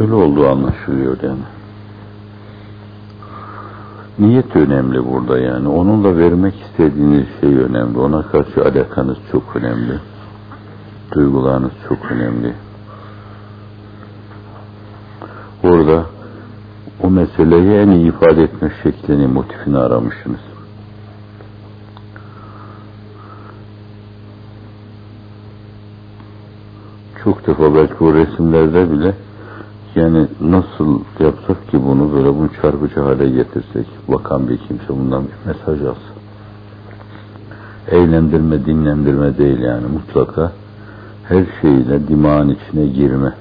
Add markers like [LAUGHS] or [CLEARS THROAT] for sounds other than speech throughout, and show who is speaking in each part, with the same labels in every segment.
Speaker 1: Öyle olduğu anlaşılıyor yani. Niyet önemli burada yani. Onunla vermek istediğiniz şey önemli. Ona karşı alakanız çok önemli. Duygularınız çok önemli. Orada o meseleyi en iyi ifade etme şeklini, motifini aramışsınız. Çok defa belki o resimlerde bile yani nasıl yapsak ki bunu böyle bunu çarpıcı hale getirsek bakan bir kimse bundan bir mesaj alsın. Eğlendirme, dinlendirme değil yani mutlaka her şeyle dimağın içine girme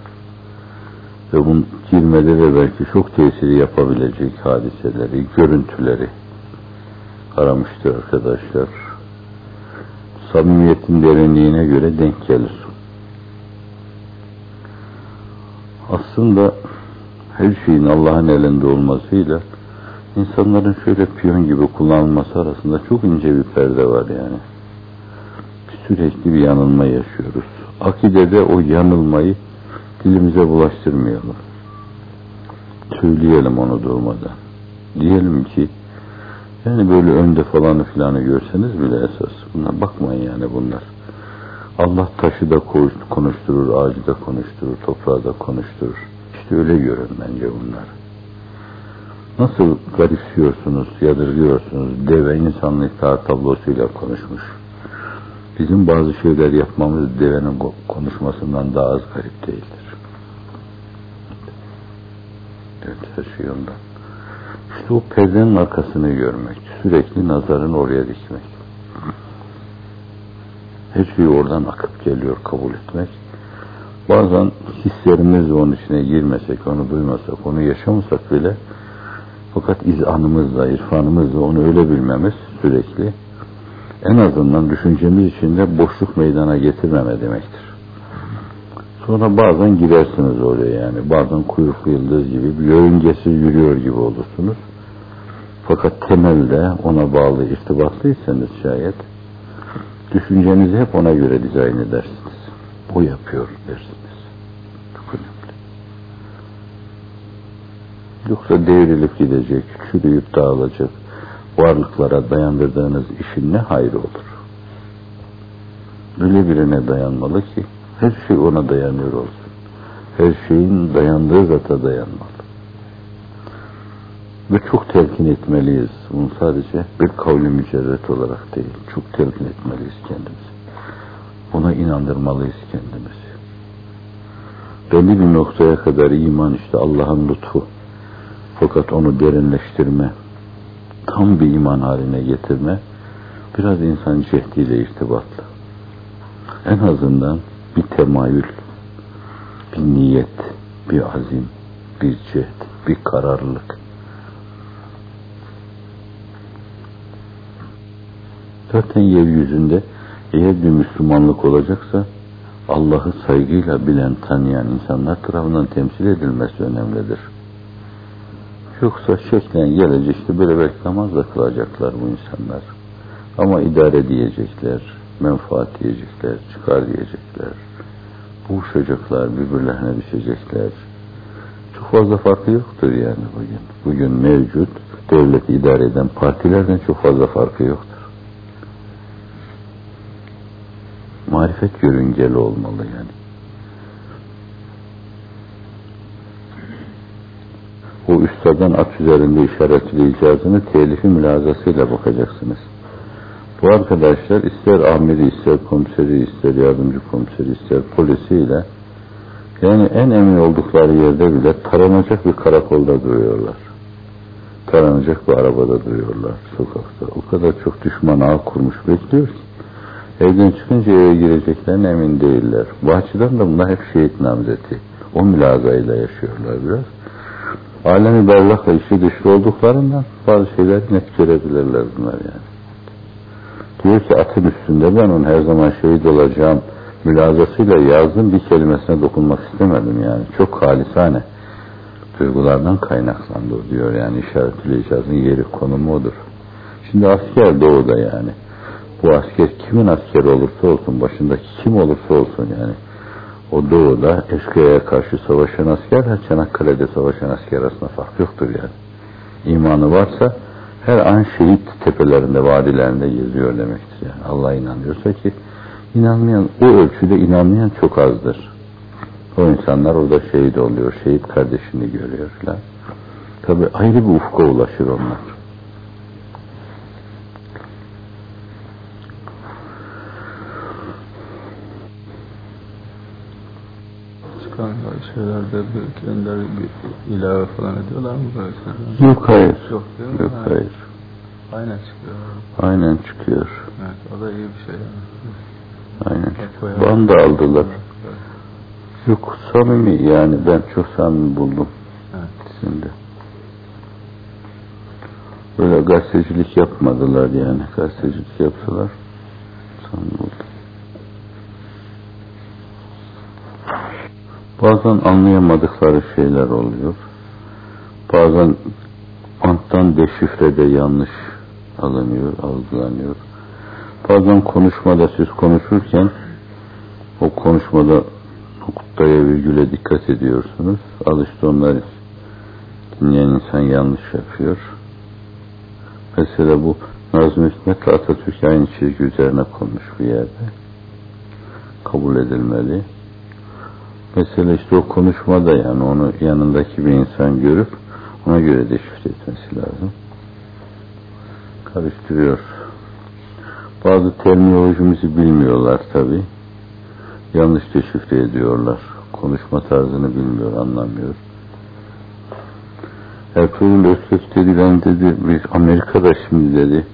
Speaker 1: ve bu girmede de belki çok tesiri yapabilecek hadiseleri, görüntüleri aramıştır arkadaşlar. Samimiyetin derinliğine göre denk gelir. Aslında her şeyin Allah'ın elinde olmasıyla insanların şöyle piyon gibi kullanılması arasında çok ince bir perde var yani. Sürekli bir yanılma yaşıyoruz. Akidede o yanılmayı dilimize bulaştırmayalım. Söyleyelim onu durmadan. Diyelim ki yani böyle önde falanı filanı görseniz bile esas. Buna bakmayın yani bunlar. Allah taşı da konuşturur, ağacı da konuşturur, toprağı da konuşturur. İşte öyle görün bence bunlar. Nasıl garipsiyorsunuz, yadırgıyorsunuz, deve insanlı itaat tablosuyla konuşmuş. Bizim bazı şeyler yapmamız devenin konuşmasından daha az garip değildir. Evet, her şey ondan. İşte o perdenin arkasını görmek, sürekli nazarın oraya dikmek. Her şey oradan akıp geliyor kabul etmek. Bazen hislerimizle onun içine girmesek, onu duymasak, onu yaşamasak bile fakat izanımızla, irfanımızla onu öyle bilmemiz sürekli en azından düşüncemiz içinde boşluk meydana getirmeme demektir. Sonra bazen girersiniz oraya yani. Bazen kuyruklu yıldız gibi bir yörüngesi yürüyor gibi olursunuz. Fakat temelde ona bağlı irtibatlıysanız şayet düşüncenizi hep ona göre dizayn edersiniz. O yapıyor dersiniz. Çok önemli. Yoksa devrilip gidecek, çürüyüp dağılacak varlıklara dayandırdığınız işin ne hayrı olur? Öyle birine dayanmalı ki her şey ona dayanıyor olsun. Her şeyin dayandığı zata dayanmalı. Ve çok telkin etmeliyiz. Bunu sadece bir kavli mücerret olarak değil. Çok telkin etmeliyiz kendimizi. Buna inandırmalıyız kendimizi. Belli bir noktaya kadar iman işte Allah'ın lütfu. Fakat onu derinleştirme, tam bir iman haline getirme, biraz insan cehdiyle irtibatlı. En azından bir temayül, bir niyet, bir azim, bir cehd, bir kararlılık. Zaten yeryüzünde eğer bir Müslümanlık olacaksa Allah'ı saygıyla bilen, tanıyan insanlar tarafından temsil edilmesi önemlidir. Yoksa şeklen gelecek işte böyle belki namaz da kılacaklar bu insanlar. Ama idare diyecekler, menfaat diyecekler, çıkar diyecekler. Boğuşacaklar, birbirlerine düşecekler. Çok fazla farkı yoktur yani bugün. Bugün mevcut devleti idare eden partilerden çok fazla farkı yoktur. Marifet yörüngeli olmalı yani. o üstadan at üzerinde işaretleyeceğini telifi mülazasıyla bakacaksınız. Bu arkadaşlar ister amiri, ister komiseri, ister yardımcı komiseri, ister polisiyle yani en emin oldukları yerde bile taranacak bir karakolda duruyorlar. Taranacak bir arabada duruyorlar sokakta. O kadar çok düşman ağ kurmuş bekliyor ki evden çıkınca eve gireceklerine emin değiller. Bu açıdan da bunlar hep şehit namzeti. O mülazayla yaşıyorlar biraz alemi berlakla işi dışlı olduklarından bazı şeyler net görebilirler bunlar yani. Diyor ki atın üstünde ben onun her zaman şehit olacağım mülazasıyla yazdım bir kelimesine dokunmak istemedim yani. Çok halisane duygulardan kaynaklandı diyor yani işaretleyeceğizin yeri konumu odur. Şimdi asker doğuda yani. Bu asker kimin askeri olursa olsun başındaki kim olursa olsun yani o doğuda eşkıya'ya karşı savaşan askerle Çanakkale'de savaşan asker arasında fark yoktur yani. İmanı varsa her an şehit tepelerinde, vadilerinde geziyor demektir. Yani Allah'a inanıyorsa ki inanmayan, o ölçüde inanmayan çok azdır. O insanlar orada şehit oluyor, şehit kardeşini görüyor falan. Tabi ayrı bir ufka ulaşır onlar.
Speaker 2: Çıkan şeylerde bir kendileri bir ilave falan ediyorlar mı böyle şeyler?
Speaker 1: Yok hayır.
Speaker 2: Yok değil mi?
Speaker 1: Yok
Speaker 2: Ha,
Speaker 1: hayır.
Speaker 2: Aynen çıkıyor.
Speaker 1: Aynen çıkıyor.
Speaker 2: Evet, o da iyi bir şey.
Speaker 1: Aynen
Speaker 2: Bak,
Speaker 1: da aldılar.
Speaker 2: Evet,
Speaker 1: Yok samimi yani ben çok samimi buldum
Speaker 2: Evet.
Speaker 1: şimdi. Böyle gazetecilik yapmadılar yani. Gazetecilik yapsalar samimi buldum. Bazen anlayamadıkları şeyler oluyor. Bazen anttan deşifrede yanlış alınıyor, algılanıyor. Bazen konuşmada siz konuşurken o konuşmada noktaya virgüle dikkat ediyorsunuz. Al onlar dinleyen insan yanlış yapıyor. Mesela bu Nazım Hikmet Atatürk aynı çizgi üzerine konmuş bir yerde. Kabul edilmeli. Mesela işte o konuşmada yani onu yanındaki bir insan görüp ona göre deşifre etmesi lazım. Karıştırıyor. Bazı terminolojimizi bilmiyorlar tabi. Yanlış deşifre ediyorlar. Konuşma tarzını bilmiyor, anlamıyor. Ertuğrul Özkök dedi ben dedi bir Amerika'da şimdi dedi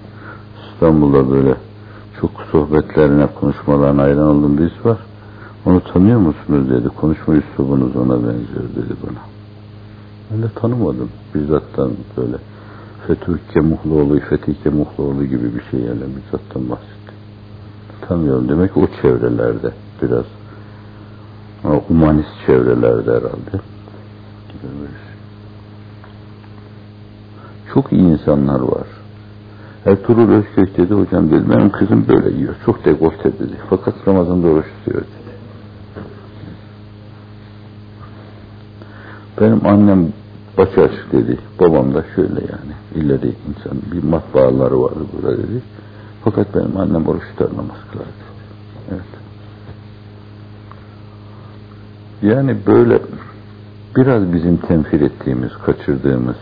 Speaker 1: İstanbul'da böyle çok sohbetlerine, konuşmalarına hayran olduğum birisi var. Onu tanıyor musunuz dedi. Konuşma üslubunuz ona benziyor dedi bana. Ben de tanımadım. Bizzattan böyle Fethü Kemuhluoğlu, Fethi Kemuhluoğlu gibi bir şey yani bizzattan bahsetti. Tanıyorum. Demek o çevrelerde biraz o humanist çevrelerde herhalde. Çok iyi insanlar var. Ertuğrul Özkök dedi hocam dedi benim kızım böyle yiyor. Çok dekolte dedi. Fakat Ramazan'da oruç tutuyor dedi. Benim annem başı açık dedi. Babam da şöyle yani. İleri insan bir matbaaları vardı burada dedi. Fakat benim annem oruç tutar namaz kılar dedi. Evet. Yani böyle biraz bizim temsil ettiğimiz, kaçırdığımız,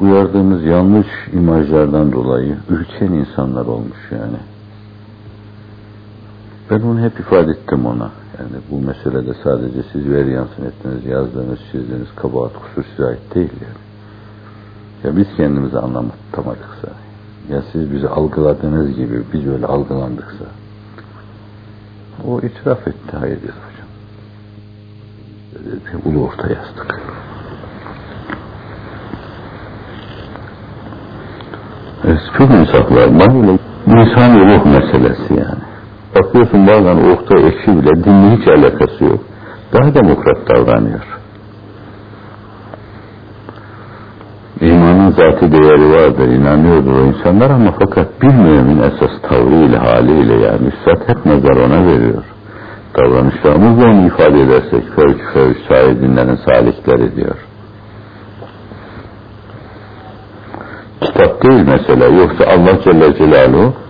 Speaker 1: uyardığımız yanlış imajlardan dolayı ürken insanlar olmuş yani. Ben onu hep ifade ettim ona. Yani bu meselede sadece siz veri yansın ettiniz, yazdığınız, çizdiğiniz kabahat kusur size ait değil yani. Ya biz kendimizi anlatamadıksa, ya siz bizi algıladığınız gibi biz öyle algılandıksa, o itiraf etti, hayır hocam. Dedi, ulu orta yazdık. Çok insaflar böyle insan ruh meselesi yani. Bakıyorsun bazen Oktay Ekşi bile dinle hiç alakası yok. Daha demokrat davranıyor. İmanın zatı değeri vardır, inanıyordur o insanlar ama fakat bir mümin esas tavrıyla, haliyle yani Üstad hep nazar ona veriyor. Davranışlarımızla onu ifade edersek fevç fevç sahibinlerin salikleri diyor. Kitap değil mesela, yoksa Allah Celle Celaluhu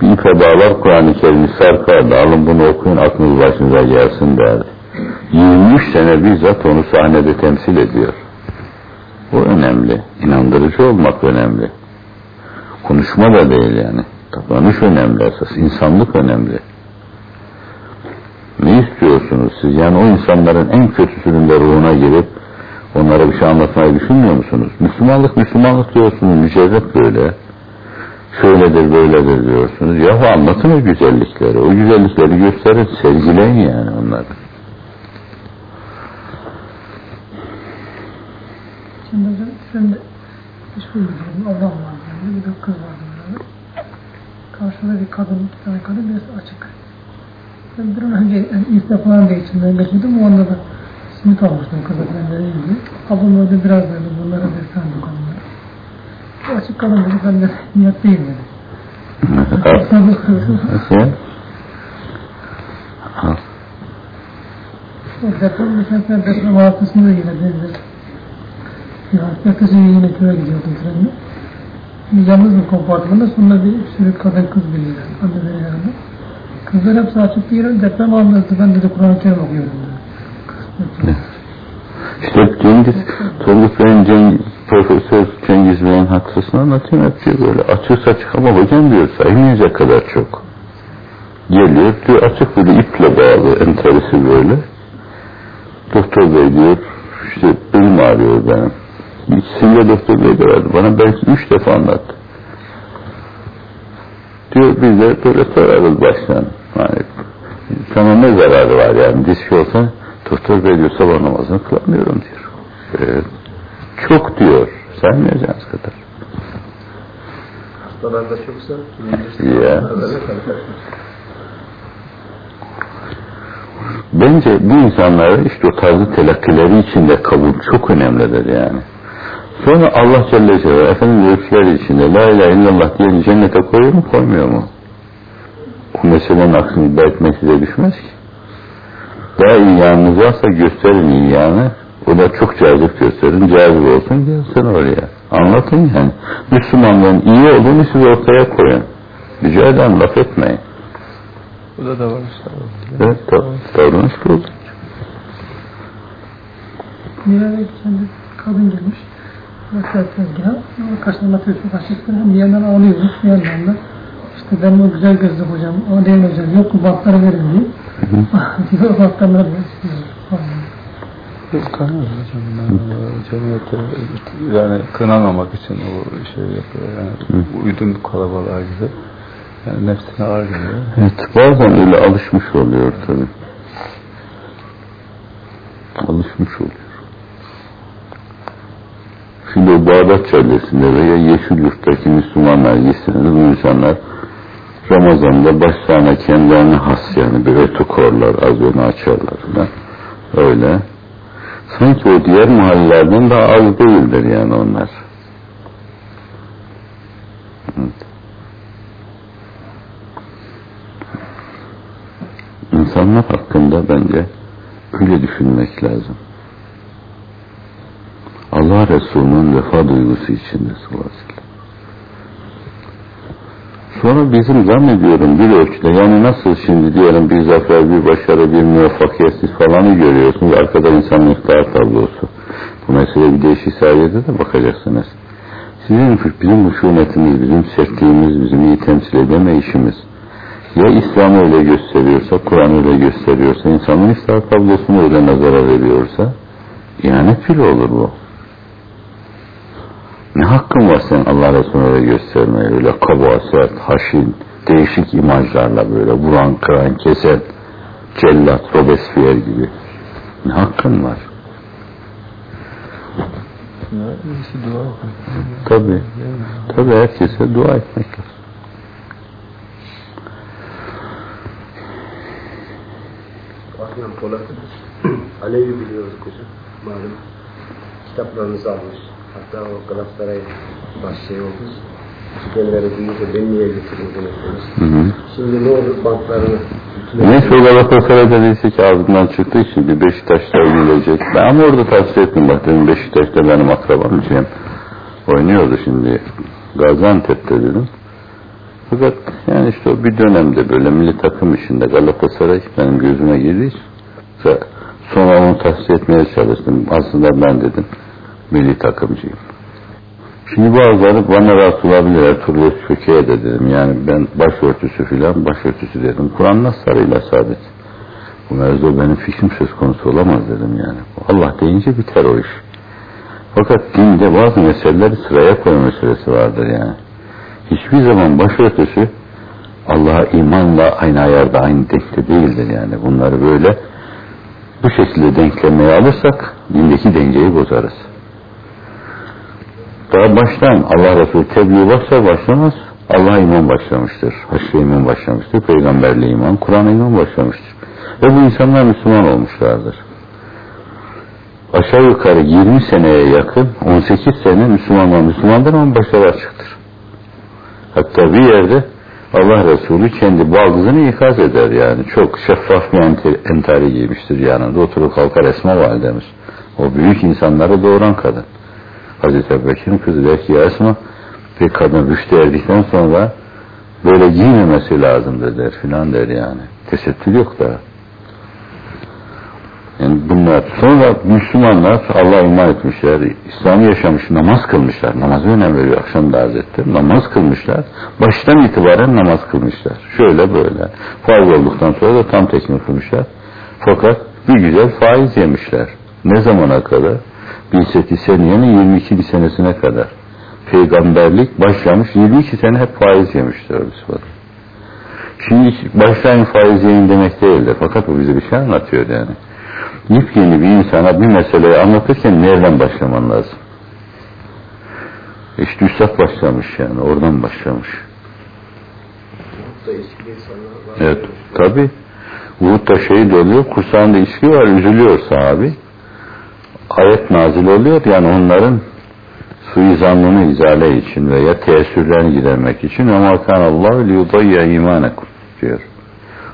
Speaker 1: bir ipe bağlar Kur'an-ı Kerim'i sarkardı. Alın bunu okuyun aklınız başınıza gelsin derdi. 23 sene bizzat onu sahnede temsil ediyor. O önemli. İnandırıcı olmak önemli. Konuşma da değil yani. Davranış önemli esas. İnsanlık önemli. Ne istiyorsunuz siz? Yani o insanların en kötüsünün de ruhuna girip onlara bir şey anlatmayı düşünmüyor musunuz? Müslümanlık Müslümanlık diyorsunuz. Mücerret böyle şöyledir böyledir diyorsunuz. Yahu anlatın o güzellikleri. O güzellikleri gösterin, sergileyin yani onları.
Speaker 3: Şimdi hocam sen de hiçbir bildiğin adam var yani bir de kız var böyle. Karşıda bir kadın, bir tane kadın biraz açık. Ben bir an önce yani ilk defa da içimden geçirdim o anda da simit almıştım kıza benden iyiydi. Ablam öyle biraz böyle bunlara destan bu konulara. Açık dedi ben de niyetteyim dedi.
Speaker 1: Nasıl?
Speaker 3: O deprem mesela deprem haftasında yine. Bir hafta ertesi gün yine köye gidiyordum trenle. Yalnız bir kompartmanda sonra bir sürü kadın kız biliyor. Anneleri yanında. Kızlar hepsi açık bir deprem anlattı. Ben dedi Kur'an-ı Kerim okuyorum. dedi.
Speaker 1: İşte Cengiz, Turgut Bey'in Cengiz, Profesör Cengiz Bey'in haksızını anlatıyor. Hep diyor böyle açık saçık ama hocam diyor saymayacak kadar çok. Geliyor diyor açık böyle iple bağlı enteresi böyle. Doktor Bey diyor işte belim ağrıyor benim. İkisini de Doktor Bey verdi. Bana belki üç defa anlattı. Diyor biz de böyle sorarız baştan. Hani, sana ne zararı var yani diski olsa doktor bey diyor sabah namazını kılamıyorum diyor. Evet. Çok diyor. Saymayacağınız kadar.
Speaker 4: Hastalarda çoksa
Speaker 1: Ya. Bence bu insanlara işte o tarzı telakkileri içinde kabul çok önemlidir yani. Sonra Allah Celle Celaluhu Efendimiz öyküleri içinde La ilahe illallah diye cennete koyuyor mu koymuyor mu? Bu meselenin aksini iddia etmek size düşmez ki. Daha iyi yanınız varsa gösterin iyi yanı. O da çok cazip gösterin. Cazip olsun gelsin oraya. Anlatın yani. Müslümanlığın iyi olduğunu siz ortaya koyun. Rica ederim laf etmeyin.
Speaker 2: Bu da davranış
Speaker 1: Evet, da, davranış.
Speaker 3: Bir ara kendi kadın gelmiş. Mesela tezgaha. Ama karşılığında tezgah açıktır. Hem bir yandan ağlıyormuş bir yandan da. İşte ben o güzel gözlü hocam, o değil hocam, yok mu bantları verin diye. Diyor bantlarları istiyor.
Speaker 2: Kınıyor hocam. Cemiyete yani kınamamak için o şey yapıyor. Yani uydum kalabalığa gibi. Yani nefsine ağır geliyor.
Speaker 1: Evet, bazen öyle alışmış oluyor tabi. Alışmış oluyor. Şimdi o Bağdat Caddesi'nde veya Yeşilyurt'taki Müslümanlar gitseniz bu insanlar Ramazan'da başlarına kendilerine has yani bir ötükorlar, az onu açarlar falan. Öyle. Sanki o diğer mahallelerden daha az değildir yani onlar. İnsanlar hakkında bence öyle düşünmek lazım. Allah Resulü'nün vefa duygusu içinde sallallahu Sonra bizim zannediyorum bir ölçüde yani nasıl şimdi diyelim bir zafer, bir başarı, bir muvaffakiyetsiz falanı görüyorsunuz. Arkada insanın iftihar tablosu. Bu mesele bir değişik sayede de bakacaksınız. Sizin bizim huşumetimiz, bizim sertliğimiz, bizim iyi temsil edemeyişimiz ya İslam öyle gösteriyorsa, Kur'an öyle gösteriyorsa, insanın iftihar tablosunu öyle nazara veriyorsa ihanet fil olur bu. Ne hakkın var sen Allah Resulü'nü öyle göstermeye, öyle kaba, sert, haşin, değişik imajlarla böyle vuran, kıran, kesen, cellat, Robespierre gibi. Ne hakkın var? Tabi. Tabi herkese dua etmek lazım.
Speaker 4: Adnan Polat [CLEARS THROAT] Alevi biliyoruz kızım. Malum kitaplarınızı almış. Hatta o Galatasaray başlığı olmuş. Kendileri duyunca beni niye getirdiniz
Speaker 1: hı.
Speaker 4: Şimdi ne olur banklarını
Speaker 1: Neyse o Galatasaray'da neyse ki ağzından çıktı şimdi Beşiktaş'ta oynayacak. Ben ama orada tavsiye ettim bak dedim Beşiktaş'ta benim akrabam Cem oynuyordu şimdi Gaziantep'te dedim. Fakat yani işte o bir dönemde böyle milli takım işinde Galatasaray benim gözüme girdi. Sonra onu tavsiye etmeye çalıştım. Aslında ben dedim milli takımcıyım. Şimdi bazıları bana rahat olabilir. Ertuğrul Köke'ye de dedim. Yani ben başörtüsü filan başörtüsü dedim. Kur'an naslarıyla sabit. Bu mevzu benim fikrim söz konusu olamaz dedim yani. Allah deyince biter o iş. Fakat dinde bazı meseleleri sıraya koyma meselesi vardır yani. Hiçbir zaman başörtüsü Allah'a imanla aynı ayarda aynı denkte değildir yani. Bunları böyle bu şekilde denklemeye alırsak dindeki dengeyi bozarız. Daha baştan Allah Resulü tebliğ başlar başlamaz Allah iman başlamıştır. Haşre iman başlamıştır. Peygamberle iman, Kur'an iman başlamıştır. Ve bu insanlar Müslüman olmuşlardır. Aşağı yukarı 20 seneye yakın 18 sene Müslümanlar Müslümandır ama başları açıktır. Hatta bir yerde Allah Resulü kendi baldızını ikaz eder yani. Çok şeffaf bir entari giymiştir yanında. Oturup kalkar Esma validemiz. O büyük insanları doğuran kadın. Hazreti Ebubekir'in kızı ya Esma bir kadın rüştü erdikten sonra böyle giymemesi lazımdır der filan der yani. Tesettür yok da. Yani bunlar sonra Müslümanlar Allah iman etmişler, İslam'ı yaşamış, namaz kılmışlar. Namazı önem veriyor akşam da arz ettim. Namaz kılmışlar. Baştan itibaren namaz kılmışlar. Şöyle böyle. Farz olduktan sonra da tam tekmil kılmışlar. Fakat bir güzel faiz yemişler. Ne zamana kadar? 18 seneyenin 22. senesine kadar. Peygamberlik başlamış 22 sene hep faiz yemişler bu Şimdi başlayın faiz yiyin demek değildir. Fakat bu bize bir şey anlatıyor yani. Yepyeni bir insana bir meseleyi anlatırken nereden başlaman lazım? İşte Üstad başlamış yani. Oradan başlamış. Evet. Tabi. Uhud'da şehit oluyor. Kursağında içki var. Üzülüyor sahabi. Ayet nazil oluyor. Yani onların suizanlığını izale için veya teessürlerini gidermek için ama kan Allah liyudayya imanekum diyor.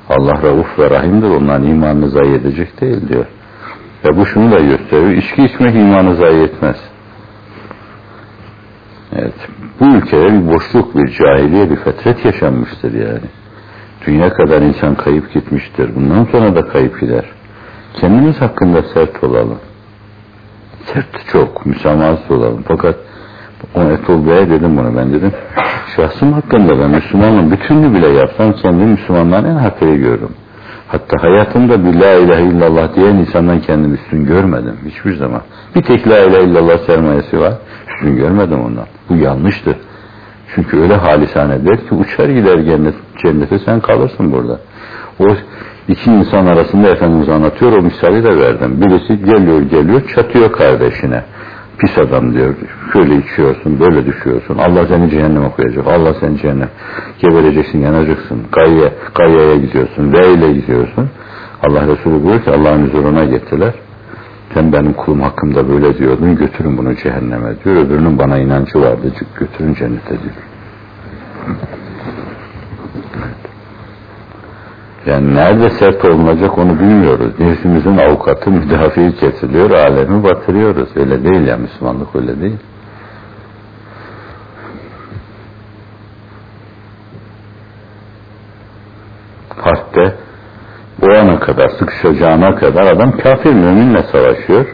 Speaker 1: Allah rauf ve rahimdir. Onların imanını zayi edecek değil diyor. Ve bu şunu da gösteriyor. İçki içmek imanı zayi etmez. Evet. Bu ülkede bir boşluk, bir cahiliye, bir fetret yaşanmıştır yani. Dünya kadar insan kayıp gitmiştir. Bundan sonra da kayıp gider. Kendimiz hakkında sert olalım. Sert çok, müsamahasız olalım. Fakat o Etol Bey'e dedim bunu ben dedim. Şahsım hakkında ben Müslümanım bütününü bile yapsam kendi Müslümanların en hakiri görürüm. Hatta hayatımda bir la ilahe illallah diyen insandan kendimi üstün görmedim hiçbir zaman. Bir tek la ilahe illallah sermayesi var. Üstün görmedim ondan. Bu yanlıştır. Çünkü öyle halisane der ki uçar gider cennet, cennete sen kalırsın burada. O iki insan arasında Efendimiz anlatıyor o misali de verdim. Birisi geliyor geliyor çatıyor kardeşine. Pis adam diyor. Şöyle içiyorsun, böyle düşüyorsun. Allah seni cehenneme koyacak. Allah seni cehennem. Gebereceksin, yanacaksın. Gayye, gayyeye gidiyorsun. V ile gidiyorsun. Allah Resulü buyuruyor ki Allah'ın huzuruna getirler. Sen benim kulum hakkımda böyle diyordun. Götürün bunu cehenneme diyor. Öbürünün bana inancı vardı. Götürün cennete diyor. Yani nerede sert olunacak onu bilmiyoruz. Nefsimizin avukatı müdafiği kesiliyor, alemi batırıyoruz. Öyle değil ya Müslümanlık öyle değil. Harpte o ana kadar, sıkışacağına kadar adam kafir müminle savaşıyor.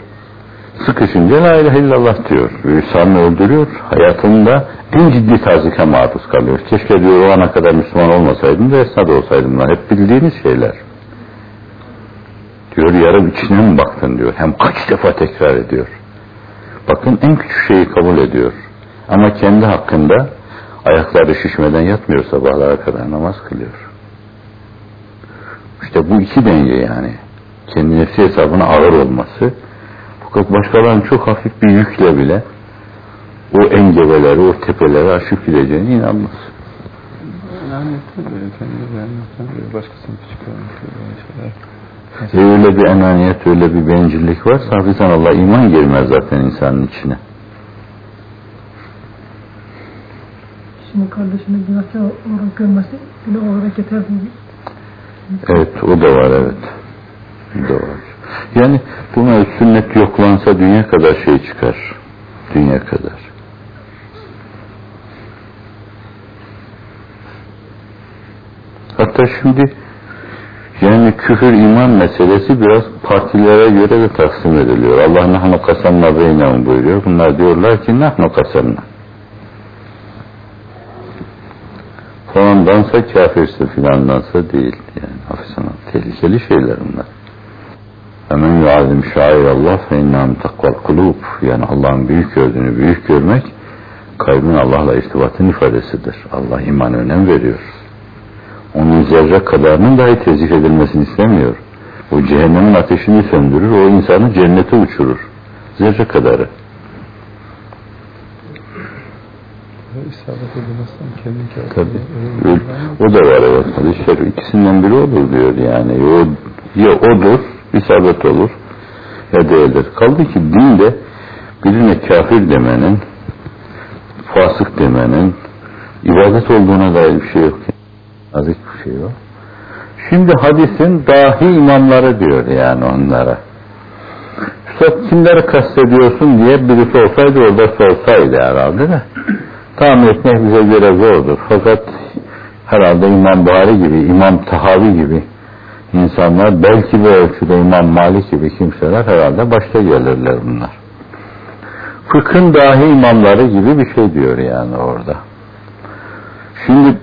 Speaker 1: Sıkışınca la ilahe illallah diyor. İnsanı öldürüyor. Hayatında en ciddi tazike maruz kalıyor. Keşke diyor o ana kadar Müslüman olmasaydım da esnad olsaydım. Lan. Hep bildiğiniz şeyler. Diyor yarım içine mi baktın diyor. Hem kaç defa tekrar ediyor. Bakın en küçük şeyi kabul ediyor. Ama kendi hakkında ayakları şişmeden yatmıyor sabahlara kadar namaz kılıyor. İşte bu iki denge yani. Kendi nefsi hesabına ağır olması fakat başkalarının çok hafif bir yükle bile o engebeleri, o tepeleri aşıp gideceğine inanmaz.
Speaker 2: Yani tabii kendi beğenmekten başkasını küçük
Speaker 1: E öyle bir enaniyet, öyle bir bencillik varsa hafiften Allah iman girmez zaten insanın içine.
Speaker 3: Kişinin kardeşini günahkar olarak görmesi bile olarak yeter değil.
Speaker 1: Evet, o da var evet. O da var. Yani buna sünnet yoklansa dünya kadar şey çıkar. Dünya kadar. Hatta şimdi yani küfür iman meselesi biraz partilere göre de taksim ediliyor. Allah nahnu kasamna beynehum buyuruyor. Bunlar diyorlar ki nahnu kasamna. Falandansa kafirsin filandansa değil. Yani hafiften tehlikeli şeyler bunlar. Hemen yuazim şair Allah fe innam takval kulub. Yani Allah'ın büyük gördüğünü büyük görmek kalbin Allah'la irtibatın ifadesidir. Allah iman önem veriyor. Onun zerre kadarının dahi tezih edilmesini istemiyor. O cehennemin ateşini söndürür, o insanı cennete uçurur. Zerre kadarı. Tabii. O da var evet. İkisinden biri olur diyor yani. O, ya odur, isabet olur değildir. Kaldı ki dinde birine kafir demenin, fasık demenin, ibadet olduğuna dair bir şey yok. Nazik bir şey o. Şimdi hadisin dahi imamları diyor yani onlara. Üstad kimleri kastediyorsun diye birisi olsaydı orada sorsaydı herhalde de. Tahmin etmek bize göre zordur. Fakat herhalde İmam Buhari gibi, İmam Tahavi gibi insanlar, belki bu ölçüde İmam Malik gibi kimseler herhalde başta gelirler bunlar. Fıkhın dahi imamları gibi bir şey diyor yani orada. Şimdi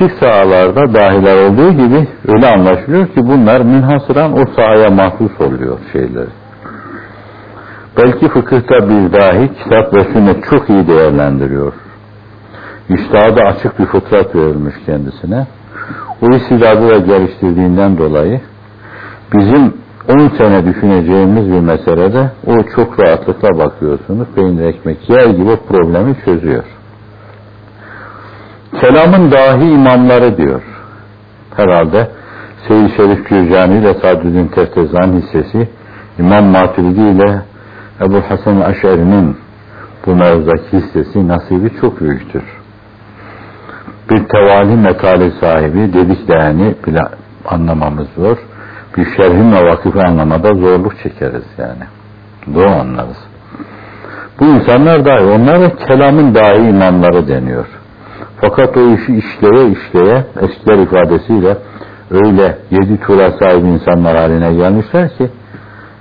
Speaker 1: Değişik sahalarda dahiler olduğu gibi öyle anlaşılıyor ki bunlar münhasıran o sahaya mahsus oluyor şeyler. Belki fıkıhta bir dahi kitap ve sünnet çok iyi değerlendiriyor. İştahda açık bir fıtrat verilmiş kendisine. O istidadı da geliştirdiğinden dolayı bizim 10 sene düşüneceğimiz bir meselede o çok rahatlıkla bakıyorsunuz. Peynir ekmek yer gibi o problemi çözüyor. Kelamın dahi imamları diyor. Herhalde Seyyid Şerif Gürcani ile Sadüddin Teftezan hissesi İmam Maturidi ile Ebu Hasan Aşeri'nin bu mevzudaki hissesi nasibi çok büyüktür. Bir tevali metali sahibi dedik de yani bile anlamamız zor. Bir şerhin ve vakifi anlamada zorluk çekeriz yani. Doğru anlarız. Bu insanlar dahi, onlar da kelamın dahi imamları deniyor. Fakat o işi işleye işleye eskiler ifadesiyle öyle yedi tura sahibi insanlar haline gelmişler ki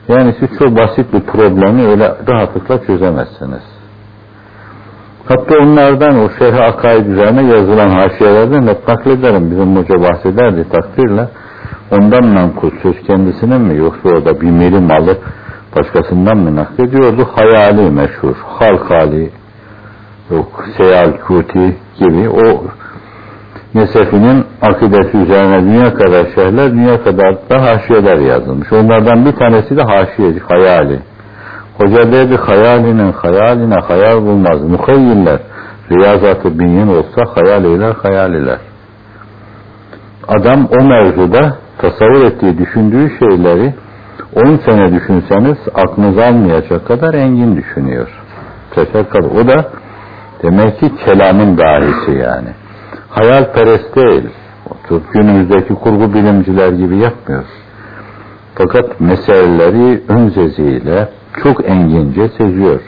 Speaker 1: yani siz çok basit bir problemi öyle rahatlıkla çözemezsiniz. Hatta onlardan o şerh akaid üzerine yazılan haşiyelerden de naklederim. Bizim hoca bahsederdi takdirle. Ondan menkul söz kendisinin mi yoksa orada bir meri malı başkasından mı naklediyordu? Hayali meşhur. Halk hali yok Seyal Kuti gibi o Nesefi'nin akidesi üzerine dünya kadar şerhler, dünya kadar da haşiyeler yazılmış. Onlardan bir tanesi de haşiyeci, hayali. Hoca dedi hayalinin hayaline hayal bulmaz. Muhayyiller riyazatı binyin olsa hayal eyler hayaliler. Adam o mevzuda tasavvur ettiği, düşündüğü şeyleri 10 sene düşünseniz aklınız almayacak kadar engin düşünüyor. Teşekkür. O da demek ki kelamın dahisi yani. Hayalperest değil. Otur günümüzdeki kurgu bilimciler gibi yapmıyor. Fakat meseleleri ön seziyle çok engince seziyor.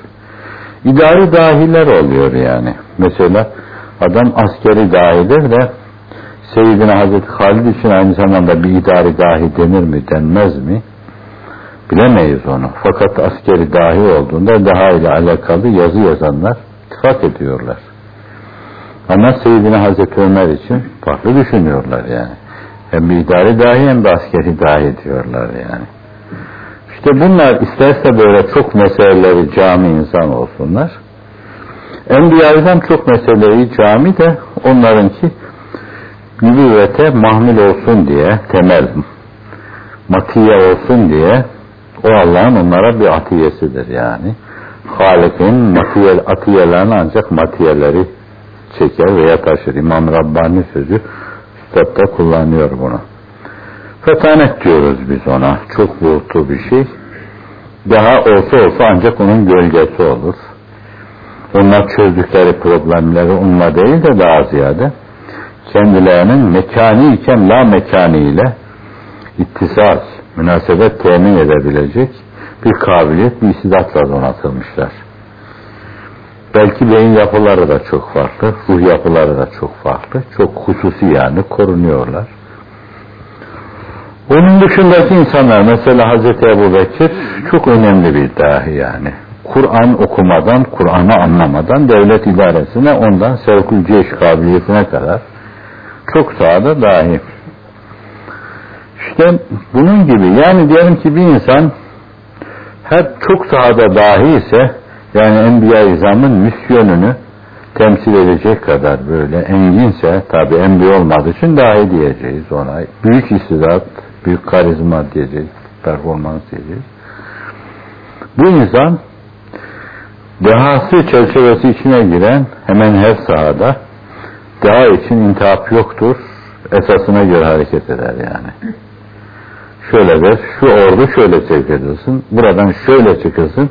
Speaker 1: İdari dahiler oluyor yani. Mesela adam askeri dahidir de Seyyidina Hazreti Halid için aynı zamanda bir idari dahi denir mi denmez mi? Bilemeyiz onu. Fakat askeri dahi olduğunda daha ile alakalı yazı yazanlar ittifak ediyorlar. Ama Seyyidina Hazreti Ömer için farklı düşünüyorlar yani. Hem bir idari dahi hem de askeri dahi diyorlar yani. İşte bunlar isterse böyle çok meseleleri cami insan olsunlar. Enbiya'dan çok meseleyi cami de onlarınki nübüvvete mahmil olsun diye temel matiye olsun diye o Allah'ın onlara bir atiyesidir yani. Halik'in matiyel, atiyelerini ancak matiyeleri çeker veya taşır. İmam Rabbani sözü kitapta kullanıyor bunu. Fetanet diyoruz biz ona. Çok bulutlu bir şey. Daha olsa olsa ancak onun gölgesi olur. Onlar çözdükleri problemleri onunla değil de daha ziyade kendilerinin mekani iken la mekani ile ittisal, münasebet temin edebilecek bir kabiliyet, bir istidatla donatılmışlar. Belki beyin yapıları da çok farklı, ruh yapıları da çok farklı, çok hususi yani korunuyorlar. Onun dışındaki insanlar mesela Hazreti Ebu Bekir çok önemli bir dahi yani. Kur'an okumadan, Kur'an'ı anlamadan devlet idaresine ondan sevkül ceş kabiliyetine kadar çok sahada dahi. İşte bunun gibi yani diyelim ki bir insan hep çok sahada dahi ise yani Enbiya-i İzam'ın misyonunu temsil edecek kadar böyle enginse tabi enbiya olmadığı için dahi diyeceğiz ona. Büyük istidat, büyük karizma diyeceğiz, performans diyeceğiz. Bu insan dehası çerçevesi içine giren hemen her sahada deha için intihap yoktur. Esasına göre hareket eder yani. Şöyle der, şu ordu şöyle sevk edilsin, buradan şöyle çıkılsın.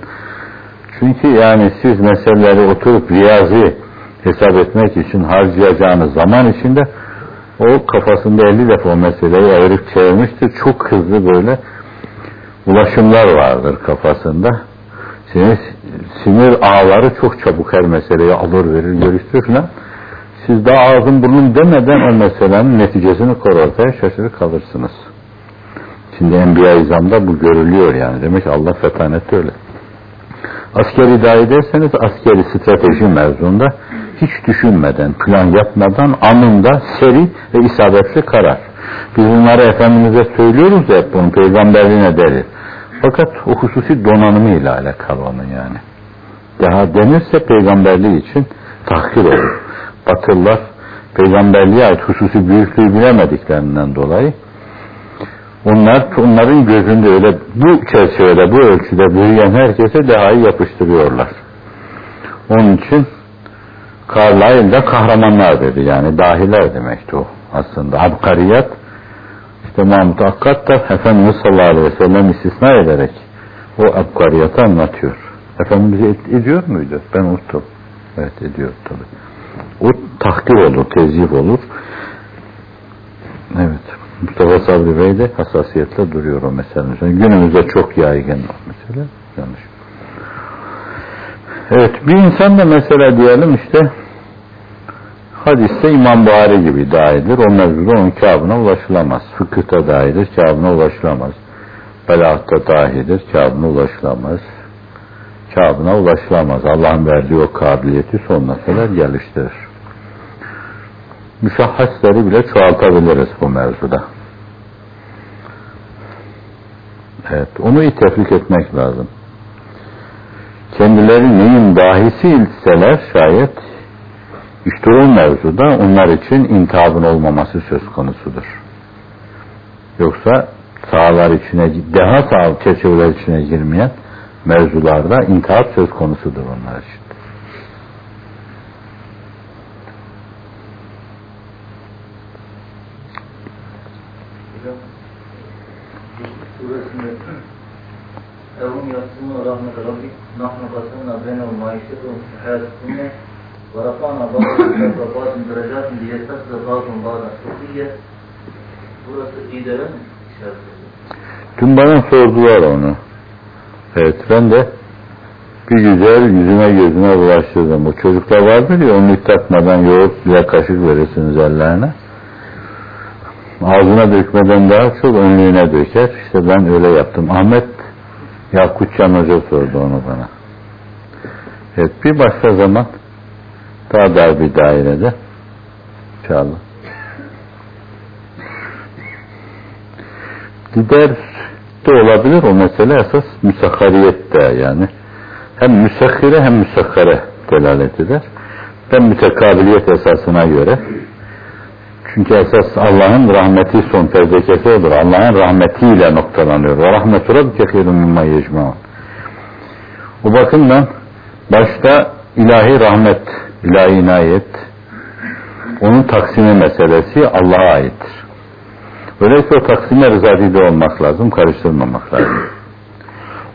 Speaker 1: Çünkü yani siz meseleleri oturup riyazi hesap etmek için harcayacağınız zaman içinde o kafasında 50 defa o meseleyi evirip çevirmiştir. Çok hızlı böyle ulaşımlar vardır kafasında. Sinir, sinir ağları çok çabuk her meseleyi alır verir görüştür falan. Siz daha ağzın burnun demeden o meselenin neticesini kor ortaya şaşırır kalırsınız. Şimdi Enbiya İzam'da bu görülüyor yani. Demek ki Allah fetanet öyle. Askeri dahi derseniz askeri strateji mevzunda hiç düşünmeden, plan yapmadan anında seri ve isabetli karar. Biz bunları Efendimiz'e söylüyoruz da hep bunun peygamberliğine delil. Fakat o hususi donanımıyla alakalı onun yani. Daha denirse peygamberliği için tahkir olur. Batılılar peygamberliğe ait hususi büyüklüğü bilemediklerinden dolayı onlar onların gözünde öyle bu çerçevede bu ölçüde büyüyen herkese dehayı yapıştırıyorlar. Onun için Carlyle da kahramanlar dedi yani dahiler demekti o aslında. Abkariyat işte Mahmut Akkat da Efendimiz sallallahu aleyhi ve sellem istisna ederek o abkariyatı anlatıyor. Efendimiz ed- ediyor muydu? Ben unuttum. Evet ediyor tabi. O tahkir olur, tezif olur. Evet. Mustafa Sabri Bey de hassasiyetle duruyor o meselenin. Günümüzde çok yaygın o mesele. Yanlış. Evet. Bir insan da mesela diyelim işte hadiste İmam Buhari gibi dahidir. O mevzuda onun kâbına ulaşılamaz. Fıkıhta dahidir, kâbına ulaşılamaz. Belaatta dahidir, kâbına ulaşılamaz. Kâbına ulaşılamaz. Allah'ın verdiği o kabiliyeti sonuna kadar geliştirir. Müşahhasları bile çoğaltabiliriz bu mevzuda. Evet, onu iyi tefrik etmek lazım. Kendileri neyin dahisi ilseler şayet işte o mevzuda onlar için intihabın olmaması söz konusudur. Yoksa sahalar içine, daha sağ çerçeveler içine girmeyen mevzularda intihap söz konusudur onlar için.
Speaker 5: Evun yatsını rahmet Rabbi nahnu basına bena maişetun hayat dünya ve rafa'na bazı rafatın derecatin liyestafza bazın bazı sufiye Burası idare mi? işaret ediyor?
Speaker 1: Dün bana sordular onu. Evet ben de bir güzel yüzüme gözüme bulaştırdım. O çocuklar vardır ya onu takmadan yoğurt bile kaşık verirsiniz ellerine. Ağzına dökmeden daha çok önlüğüne döker. İşte ben öyle yaptım. Ahmet Yakutcan Hoca sordu onu bana. Evet bir başka zaman daha dar bir dairede inşallah. Gider de olabilir o mesele esas müsakhariyette yani. Hem müsakhire hem müsakhare delalet eder. Ben mütekabiliyet esasına göre çünkü esas Allah'ın rahmeti son fezlekesi olur. Allah'ın rahmetiyle noktalanıyor. Ve rahmetu rabbike hayrun mimma yecmaun. O bakımdan başta ilahi rahmet, ilahi inayet, onun taksimi meselesi Allah'a aittir. Öyleyse o taksime rızadide olmak lazım, karıştırmamak lazım.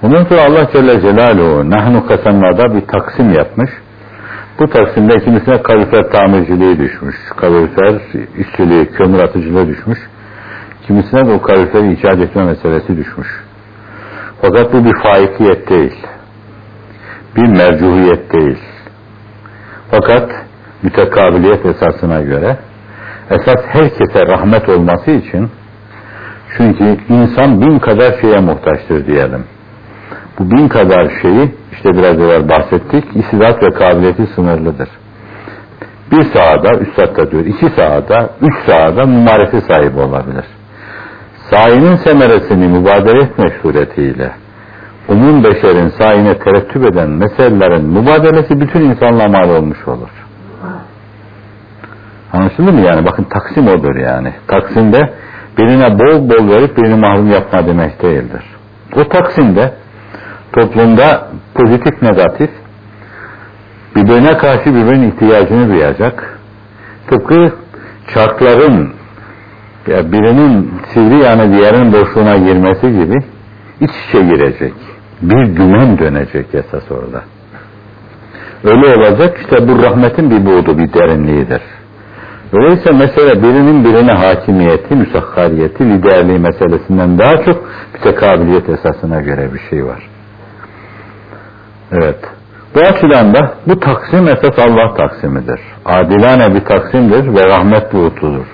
Speaker 1: Ondan sonra Allah Celle Celaluhu nahnu kasemnada bir taksim yapmış. Bu taksimde kimisine kalorifer tamirciliği düşmüş, kalorifer işçiliği, kömür atıcılığı düşmüş. Kimisine de o kaloriferi icat etme meselesi düşmüş. Fakat bu bir faikiyet değil. Bir mercuhiyet değil. Fakat mütekabiliyet esasına göre esas herkese rahmet olması için çünkü insan bin kadar şeye muhtaçtır diyelim. Bu bin kadar şeyi işte biraz evvel bahsettik. İstidat ve kabiliyeti sınırlıdır. Bir sahada, üstad da diyor, iki sahada, üç sahada mumaresi sahibi olabilir. Sahinin semeresini mübadele etmek suretiyle umum beşerin sahine terettüp eden meselelerin mübadelesi bütün insanlığa mal olmuş olur. Anlaşıldı mı yani? Bakın taksim odur yani. Taksimde birine bol bol verip birini mahrum yapma demek değildir. O taksimde toplumda pozitif negatif birbirine karşı birbirinin ihtiyacını duyacak. Tıpkı çarkların ya birinin sivri yanı diğerinin boşluğuna girmesi gibi iç içe girecek. Bir dümen dönecek esas orada. Öyle olacak işte bu rahmetin bir buğdu, bir derinliğidir. Öyleyse mesele birinin birine hakimiyeti, müsakkariyeti, liderliği meselesinden daha çok mütekabiliyet esasına göre bir şey var. Evet. Bu açıdan da bu taksim esas Allah taksimidir. Adilane bir taksimdir ve rahmet buğutudur.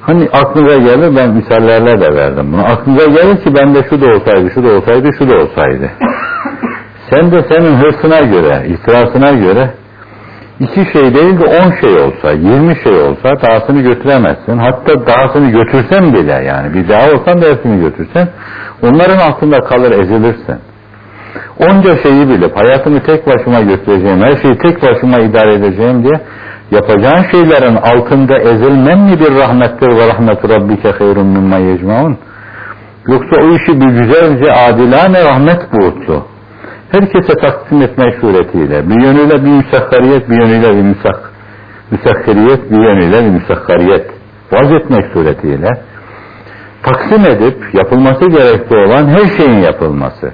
Speaker 1: Hani aklınıza gelir ben misallerle de verdim bunu. Aklınıza gelir ki bende şu da olsaydı, şu da olsaydı, şu da olsaydı. [LAUGHS] Sen de senin hırsına göre, ihtirasına göre iki şey değil de on şey olsa, yirmi şey olsa dahasını götüremezsin. Hatta dahasını götürsen bile yani bir daha olsan da hepsini götürsen onların altında kalır ezilirsin. Onca şeyi bilip hayatımı tek başıma götüreceğim, her şeyi tek başıma idare edeceğim diye yapacağın şeylerin altında ezilmen mi bir rahmettir ve rahmetu rabbike hayrun mimma yecmaun? Yoksa o işi bir güzelce adilane rahmet buğutlu. Herkese takdim etmek suretiyle bir yönüyle bir müsakkariyet, bir yönüyle bir müsak, müsakkariyet, bir yönüyle bir müsakkariyet vaz etmek suretiyle taksim edip yapılması gerekli olan her şeyin yapılması.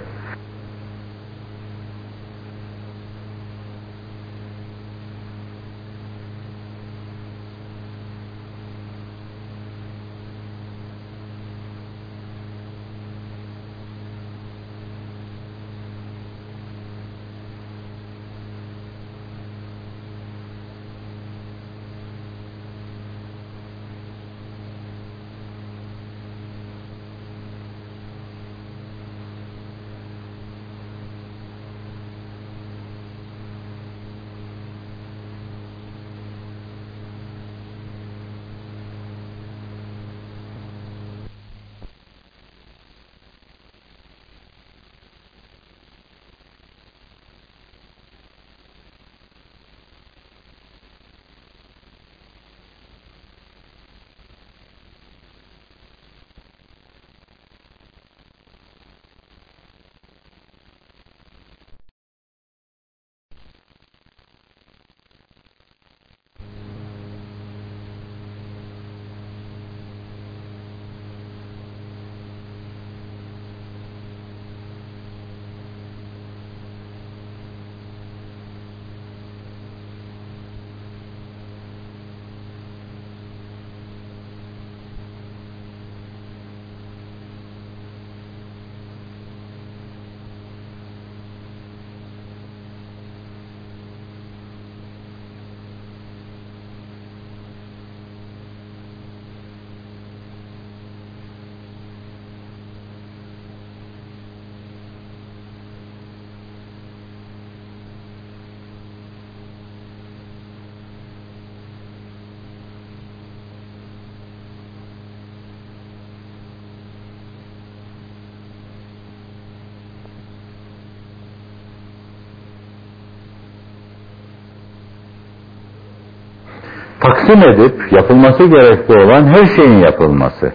Speaker 1: Taksim edip yapılması gerekli olan her şeyin yapılması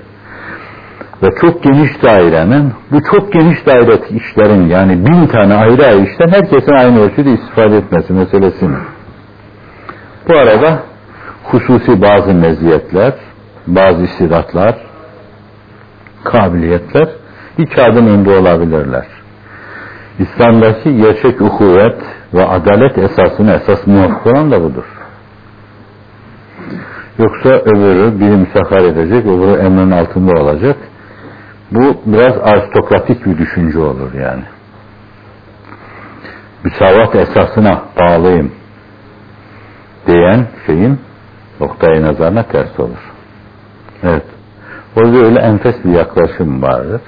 Speaker 1: ve çok geniş dairenin bu çok geniş daire işlerin yani bin tane ayrı ayrı işten herkesin aynı ölçüde istifade etmesi meselesini. Bu arada hususi bazı meziyetler, bazı istidatlar, kabiliyetler iki adım önde olabilirler. İslam'daki gerçek uhuvvet ve adalet esasını esas muvaffak olan da budur. Yoksa öbürü biri müsahhar edecek, öbürü emrin altında olacak. Bu biraz aristokratik bir düşünce olur yani. Müsavat esasına bağlıyım diyen şeyin noktayı nazarına ters olur. Evet. Orada öyle enfes bir yaklaşım vardır.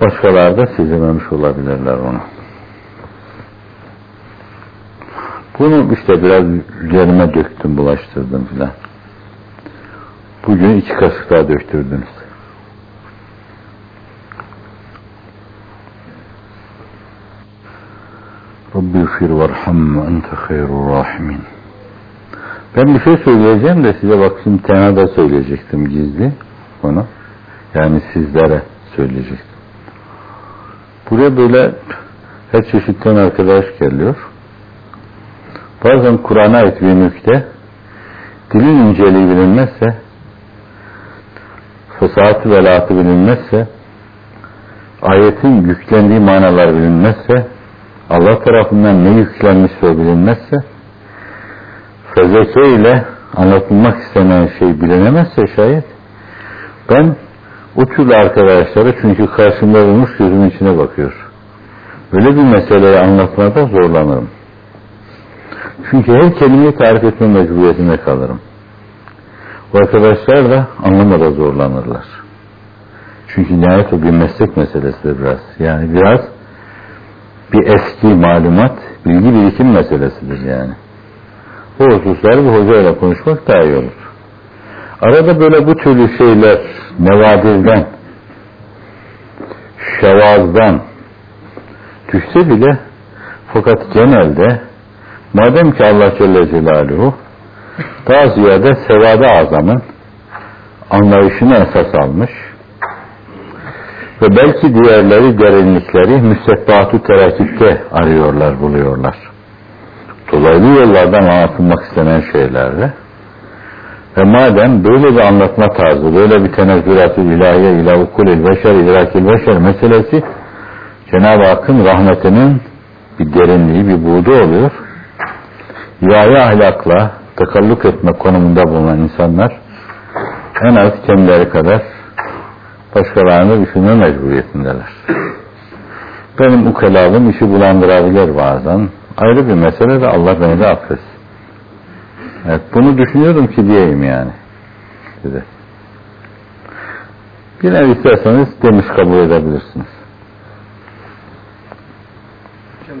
Speaker 1: Başkaları da sezememiş olabilirler onu. Bunu işte biraz üzerime döktüm, bulaştırdım filan. Bugün iki kaşık daha döktürdünüz. Rabbi fir varham ve ente hayrul rahimin. Ben bir şey söyleyeceğim de size bak şimdi tenada söyleyecektim gizli onu. Yani sizlere söyleyecektim. Buraya böyle her çeşitten arkadaş geliyor. Bazen Kur'an'a ait bir nükte dilin inceliği bilinmezse fesatı velatı bilinmezse ayetin yüklendiği manalar bilinmezse Allah tarafından ne yüklenmişse bilinmezse fezeke ile anlatılmak istenen şey bilinemezse şayet ben o türlü arkadaşlara çünkü karşımda bulmuş gözümün içine bakıyor. Öyle bir meseleyi anlatmada zorlanırım. Çünkü her kelimeyi tarif etme mecburiyetinde kalırım. Bu arkadaşlar da anlamada zorlanırlar. Çünkü nihayet o bir meslek meselesidir biraz. Yani biraz bir eski malumat, Bilgi birikim meselesidir yani. Bu hususları bir hocayla konuşmak daha iyi olur. Arada böyle bu türlü şeyler nevadirden, şevazdan düşse bile fakat genelde madem ki Allah Celle Celaluhu daha ziyade sevada azamın anlayışını esas almış ve belki diğerleri derinlikleri müstehbatü terakipte arıyorlar, buluyorlar. Dolaylı yollardan anlatılmak istenen şeylerle ve madem böyle bir anlatma tarzı, böyle bir tenezzülat-ı ilahiye ila ukulil beşer, idrakil beşer meselesi Cenab-ı Hakk'ın rahmetinin bir derinliği, bir buğdu oluyor. İlahi ahlakla takalluk etme konumunda bulunan insanlar en az kendileri kadar başkalarını düşünme mecburiyetindeler. Benim ukelalım işi bulandırabilir bazen. Ayrı bir mesele de Allah beni de affetsin. Evet, bunu düşünüyordum ki diyeyim yani size. Bir ev isterseniz demiş kabul edebilirsiniz.
Speaker 4: Hocam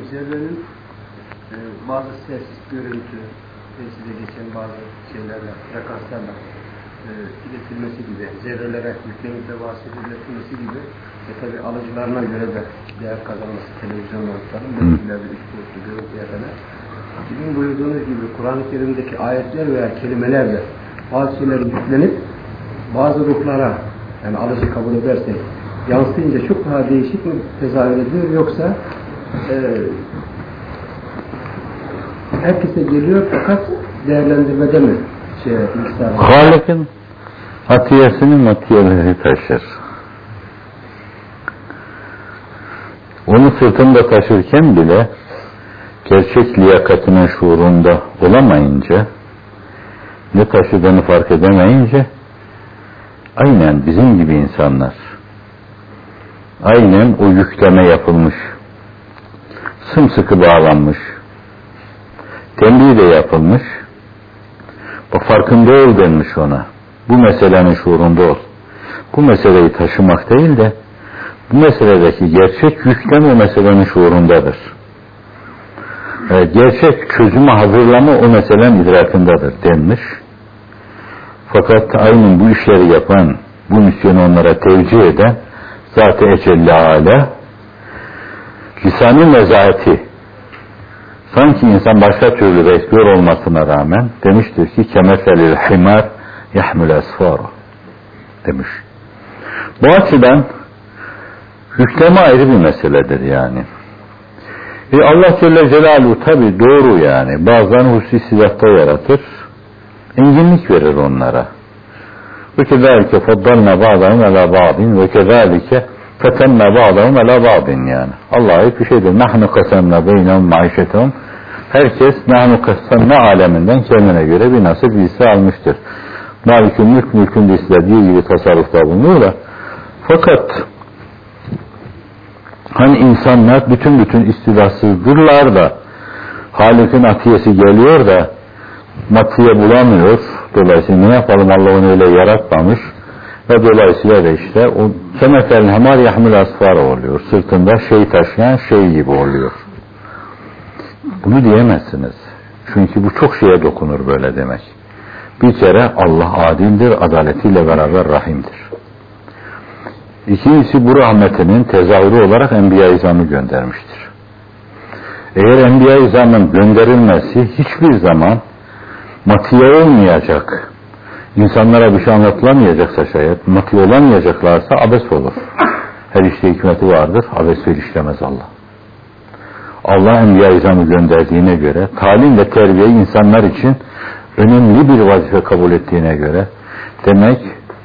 Speaker 4: bazı ses, görüntü, teside geçen bazı şeylerle, frekanslarla e, iletilmesi gibi, zerrelere yüklenip de bahsediletilmesi gibi ve tabi alıcılarına göre de değer kazanması televizyon notların belirtileri, üç boyutlu görüntüye kadar. Sizin buyurduğunuz gibi Kur'an-ı Kerim'deki ayetler veya kelimelerle bazı şeyler yüklenip bazı ruhlara yani alıcı kabul edersek yansıyınca çok daha değişik mi tezahür ediyor yoksa e, herkese geliyor fakat değerlendirmede mi şey?
Speaker 1: Halik'in hatiyesini matiyeleri taşır. Onu sırtında taşırken bile gerçek liyakatinin şuurunda olamayınca ne taşıdığını fark edemeyince aynen bizim gibi insanlar aynen o yükleme yapılmış sımsıkı bağlanmış tembih de yapılmış. O farkında ol denmiş ona. Bu meselenin şuurunda ol. Bu meseleyi taşımak değil de bu meseledeki gerçek yüklem o meselenin şuurundadır. E, gerçek çözümü hazırlama o meselenin idrakındadır denmiş. Fakat aynen bu işleri yapan, bu misyonu onlara tevcih eden Zat-ı Ecelle Ala lisanın nezaheti sanki insan başka türlü besliyor olmasına rağmen demiştir ki kemeselil himar yahmül esfara demiş. Bu açıdan yükleme ayrı bir meseledir yani. E Allah Celle Celaluhu tabi doğru yani. Bazen hususi silatta yaratır. Enginlik verir onlara. Ve kezalike faddalna ba'dahum ala ba'din ve kezalike fetenna ba'dahum ala ba'din yani. Allah'a ait bir şeydir. Nahnu kasemna beynehum maişetehum. Herkes nahnu kasemna aleminden kendine göre bir nasip iyisi almıştır. Malikün mülk mülkün de istediği gibi tasarrufta bulunur da. Fakat Hani insanlar bütün bütün istidatsızdırlar da Halik'in atiyesi geliyor da matiye bulamıyor. Dolayısıyla ne yapalım Allah onu öyle yaratmamış. Ve dolayısıyla da işte o kemetelin hemar yahmil asfar oluyor. Sırtında şey taşıyan şey gibi oluyor. Bunu diyemezsiniz. Çünkü bu çok şeye dokunur böyle demek. Bir kere Allah adildir, adaletiyle beraber rahimdir. İkincisi bu rahmetinin tezahürü olarak Enbiya-i İzam'ı göndermiştir. Eğer Enbiya-i İzam'ın gönderilmesi hiçbir zaman matiye olmayacak, insanlara bir şey anlatılamayacaksa şayet, matiye olamayacaklarsa abes olur. Her işte hikmeti vardır, abes bir işlemez Allah. Allah Enbiya-i gönderdiğine göre, talim ve terbiye insanlar için önemli bir vazife kabul ettiğine göre, demek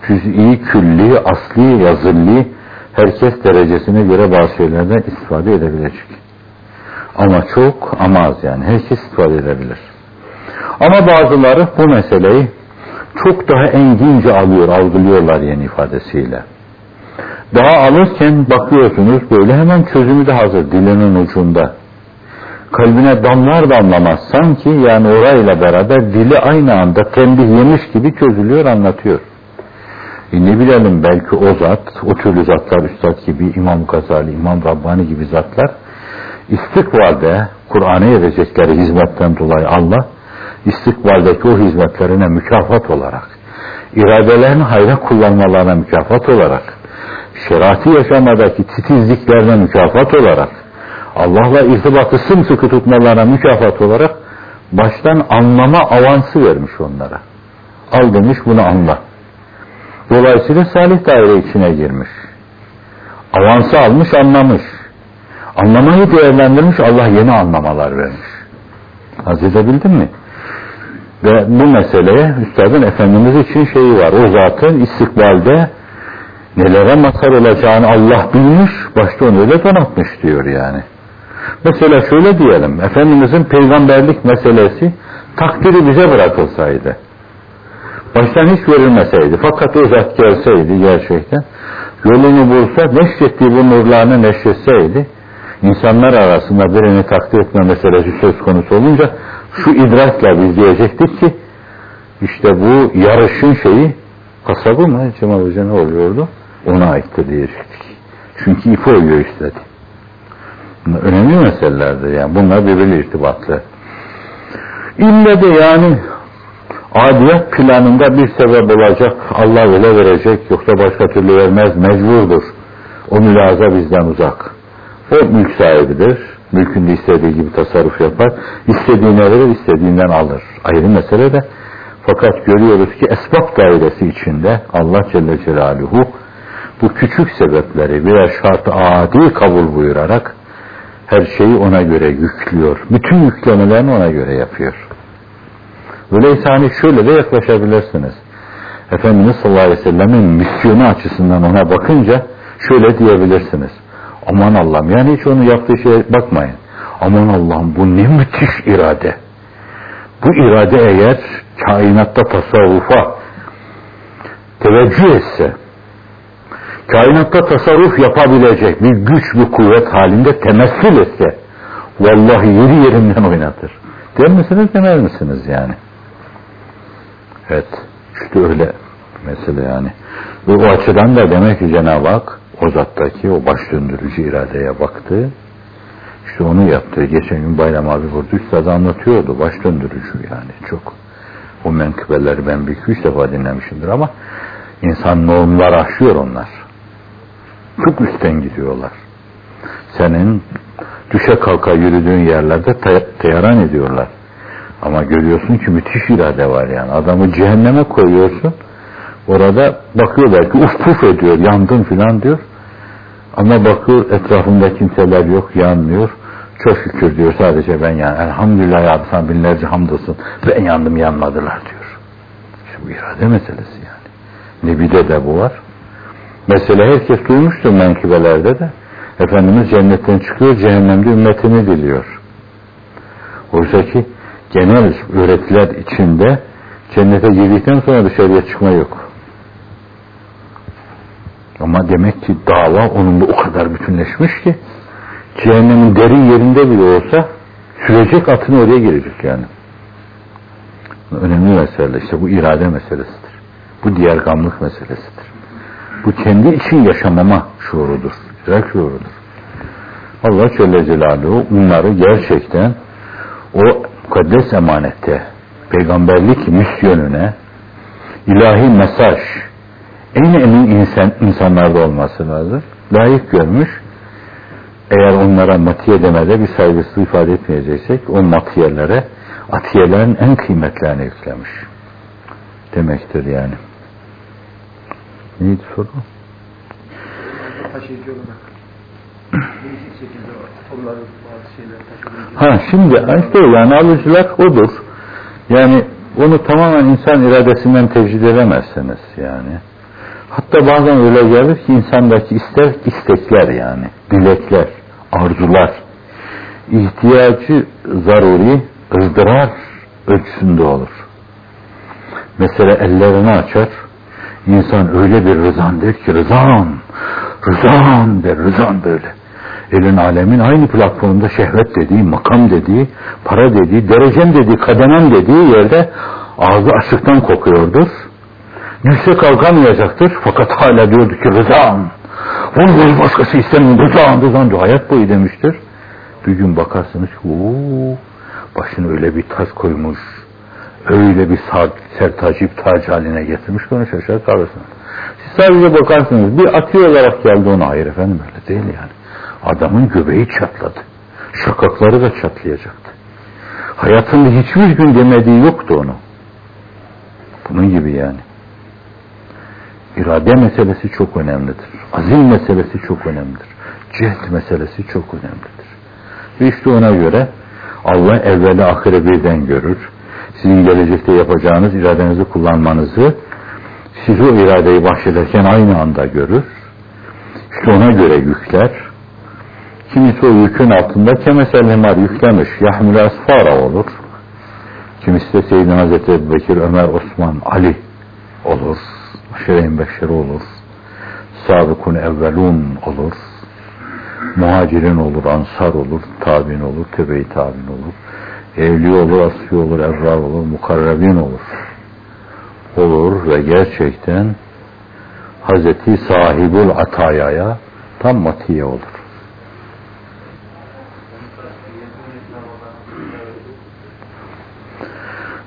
Speaker 1: cüz'i, külli, asli, yazılı herkes derecesine göre bazı şeylerden istifade edebilecek. Ama çok ama az yani. Herkes istifade edebilir. Ama bazıları bu meseleyi çok daha engince alıyor, algılıyorlar yeni ifadesiyle. Daha alırken bakıyorsunuz böyle hemen çözümü de hazır dilinin ucunda. Kalbine damlar damlamaz sanki yani orayla beraber dili aynı anda tembih yemiş gibi çözülüyor anlatıyor. E ne bilelim belki o zat, o türlü zatlar üstad gibi, İmam Gazali, İmam Rabbani gibi zatlar istikbalde Kur'an'a verecekleri hizmetten dolayı Allah istikbaldeki o hizmetlerine mükafat olarak iradelerini hayra kullanmalarına mükafat olarak şerati yaşamadaki titizliklerine mükafat olarak Allah'la irtibatı sımsıkı tutmalarına mükafat olarak baştan anlama avansı vermiş onlara. Al demiş bunu anla. Dolayısıyla salih daire içine girmiş. Avansı almış anlamış. Anlamayı değerlendirmiş Allah yeni anlamalar vermiş. Haz edebildin mi? Ve bu meseleye Üstadın Efendimiz için şeyi var. O zatın istikbalde nelere mazhar olacağını Allah bilmiş, başta onu öyle donatmış diyor yani. Mesela şöyle diyelim, Efendimizin peygamberlik meselesi takdiri bize bırakılsaydı, baştan hiç verilmeseydi, fakat o zat gelseydi gerçekten, yolunu bulsa, neşrettiği bu nurlarını neşretseydi, insanlar arasında birini takdir etme meselesi söz konusu olunca, şu idrakla biz diyecektik ki, işte bu yarışın şeyi, kasabı mı Cemal Hoca ne oluyordu? Ona aittir diyecektik. Çünkü ipi oluyor istedi. Bunlar önemli meselelerdir yani. Bunlar birbiriyle irtibatlı. İlle de yani adiyet planında bir sebep olacak. Allah öyle verecek. Yoksa başka türlü vermez. Mecburdur. O mülaza bizden uzak. O mülk sahibidir. Mülkünde istediği gibi tasarruf yapar. İstediğine verir, istediğinden alır. Ayrı mesele de. Fakat görüyoruz ki esbab dairesi içinde Allah Celle Celaluhu bu küçük sebepleri birer şart adi kabul buyurarak her şeyi ona göre yüklüyor. Bütün yüklemelerini ona göre yapıyor. Öyleyse hani şöyle de yaklaşabilirsiniz. Efendimiz sallallahu aleyhi ve sellemin misyonu açısından ona bakınca şöyle diyebilirsiniz. Aman Allah'ım yani hiç onu yaptığı şeye bakmayın. Aman Allah'ım bu ne müthiş irade. Bu irade eğer kainatta tasavvufa teveccüh etse, kainatta tasarruf yapabilecek bir güç, bir kuvvet halinde temessül etse, vallahi yeri yerinden oynatır. Der misiniz demez misiniz yani? Evet, işte öyle mesele yani. Ve o açıdan da demek ki Cenab-ı Hak o zattaki o baş döndürücü iradeye baktı. İşte onu yaptı. Geçen gün Bayram abi burada üstad anlatıyordu. Baş döndürücü yani çok. O menkıbeleri ben bir üç defa dinlemişimdir ama insan normlar aşıyor onlar. Çok üstten gidiyorlar. Senin düşe kalka yürüdüğün yerlerde teyaran ediyorlar. Ama görüyorsun ki müthiş irade var yani. Adamı cehenneme koyuyorsun. Orada bakıyor belki uf puf ediyor, yandım filan diyor. Ama bakıyor etrafında kimseler yok, yanmıyor. Çok şükür diyor sadece ben yani. Elhamdülillah ya sen binlerce hamdolsun. Ben yandım yanmadılar diyor. İşte bu irade meselesi yani. Nebi'de de bu var. Mesela herkes duymuştur menkibelerde de. Efendimiz cennetten çıkıyor, cehennemde ümmetini diliyor. Oysa ki genel öğretiler içinde cennete girdikten sonra dışarıya çıkma yok. Ama demek ki dava onunla o kadar bütünleşmiş ki cehennemin derin yerinde bile olsa sürecek atını oraya girecek yani. Önemli mesele işte bu irade meselesidir. Bu diğer gamlık meselesidir. Bu kendi için yaşamama şuurudur. İdrak şuurudur. Allah Celle Celaluhu bunları gerçekten o mukaddes emanette peygamberlik misyonuna ilahi mesaj en emin insan, insanlarda olması lazım. Layık görmüş. Eğer onlara matiye demede bir saygısı ifade etmeyeceksek o matiyelere atiyelerin en kıymetlerini yüklemiş. Demektir yani. Neydi soru? Ha şimdi işte yani alıcılar odur. Yani onu tamamen insan iradesinden tecrid edemezsiniz yani. Hatta bazen öyle gelir ki insandaki ister istekler yani, dilekler, arzular, ihtiyacı zaruri, ızdırar ölçüsünde olur. Mesela ellerini açar, insan öyle bir rızan der ki rızan, rızan der, rızan böyle. Elin alemin aynı platformda şehvet dediği, makam dediği, para dediği, derecem dediği, kademem dediği yerde ağzı açıktan kokuyordur Yüksek kalkamayacaktır. Fakat hala diyordu ki rızan. Onu başkası istemiyor. Rızan, rızan diyor. Hayat boyu demiştir. Bir gün bakarsınız ki ooo başına öyle bir taç koymuş, öyle bir sertacip tac haline getirmiş ki onu şaşar kalırsınız. Siz sadece bakarsınız bir atıyor olarak geldi ona. Hayır efendim öyle değil yani. Adamın göbeği çatladı. Şakakları da çatlayacaktı. Hayatında hiçbir gün demediği yoktu onu. Bunun gibi yani. İrade meselesi çok önemlidir. Azim meselesi çok önemlidir. Cehd meselesi çok önemlidir. Ve işte ona göre Allah evveli ahire birden görür. Sizin gelecekte yapacağınız iradenizi kullanmanızı siz o iradeyi bahşederken aynı anda görür. İşte ona göre yükler. Kimisi o yükün altında kemesel himar yüklemiş. Yahmül asfara olur. Kimisi de Seyyidina Hazreti Bekir, Ömer, Osman, Ali olur. Beşeri olur. Sabıkun evvelun olur. Muhacirin olur, ansar olur, tabin olur, tebe-i tabin olur. Evli olur, asli olur, evrar olur, mukarrabin olur. Olur ve gerçekten Hazreti sahibul atayaya tam matiye olur.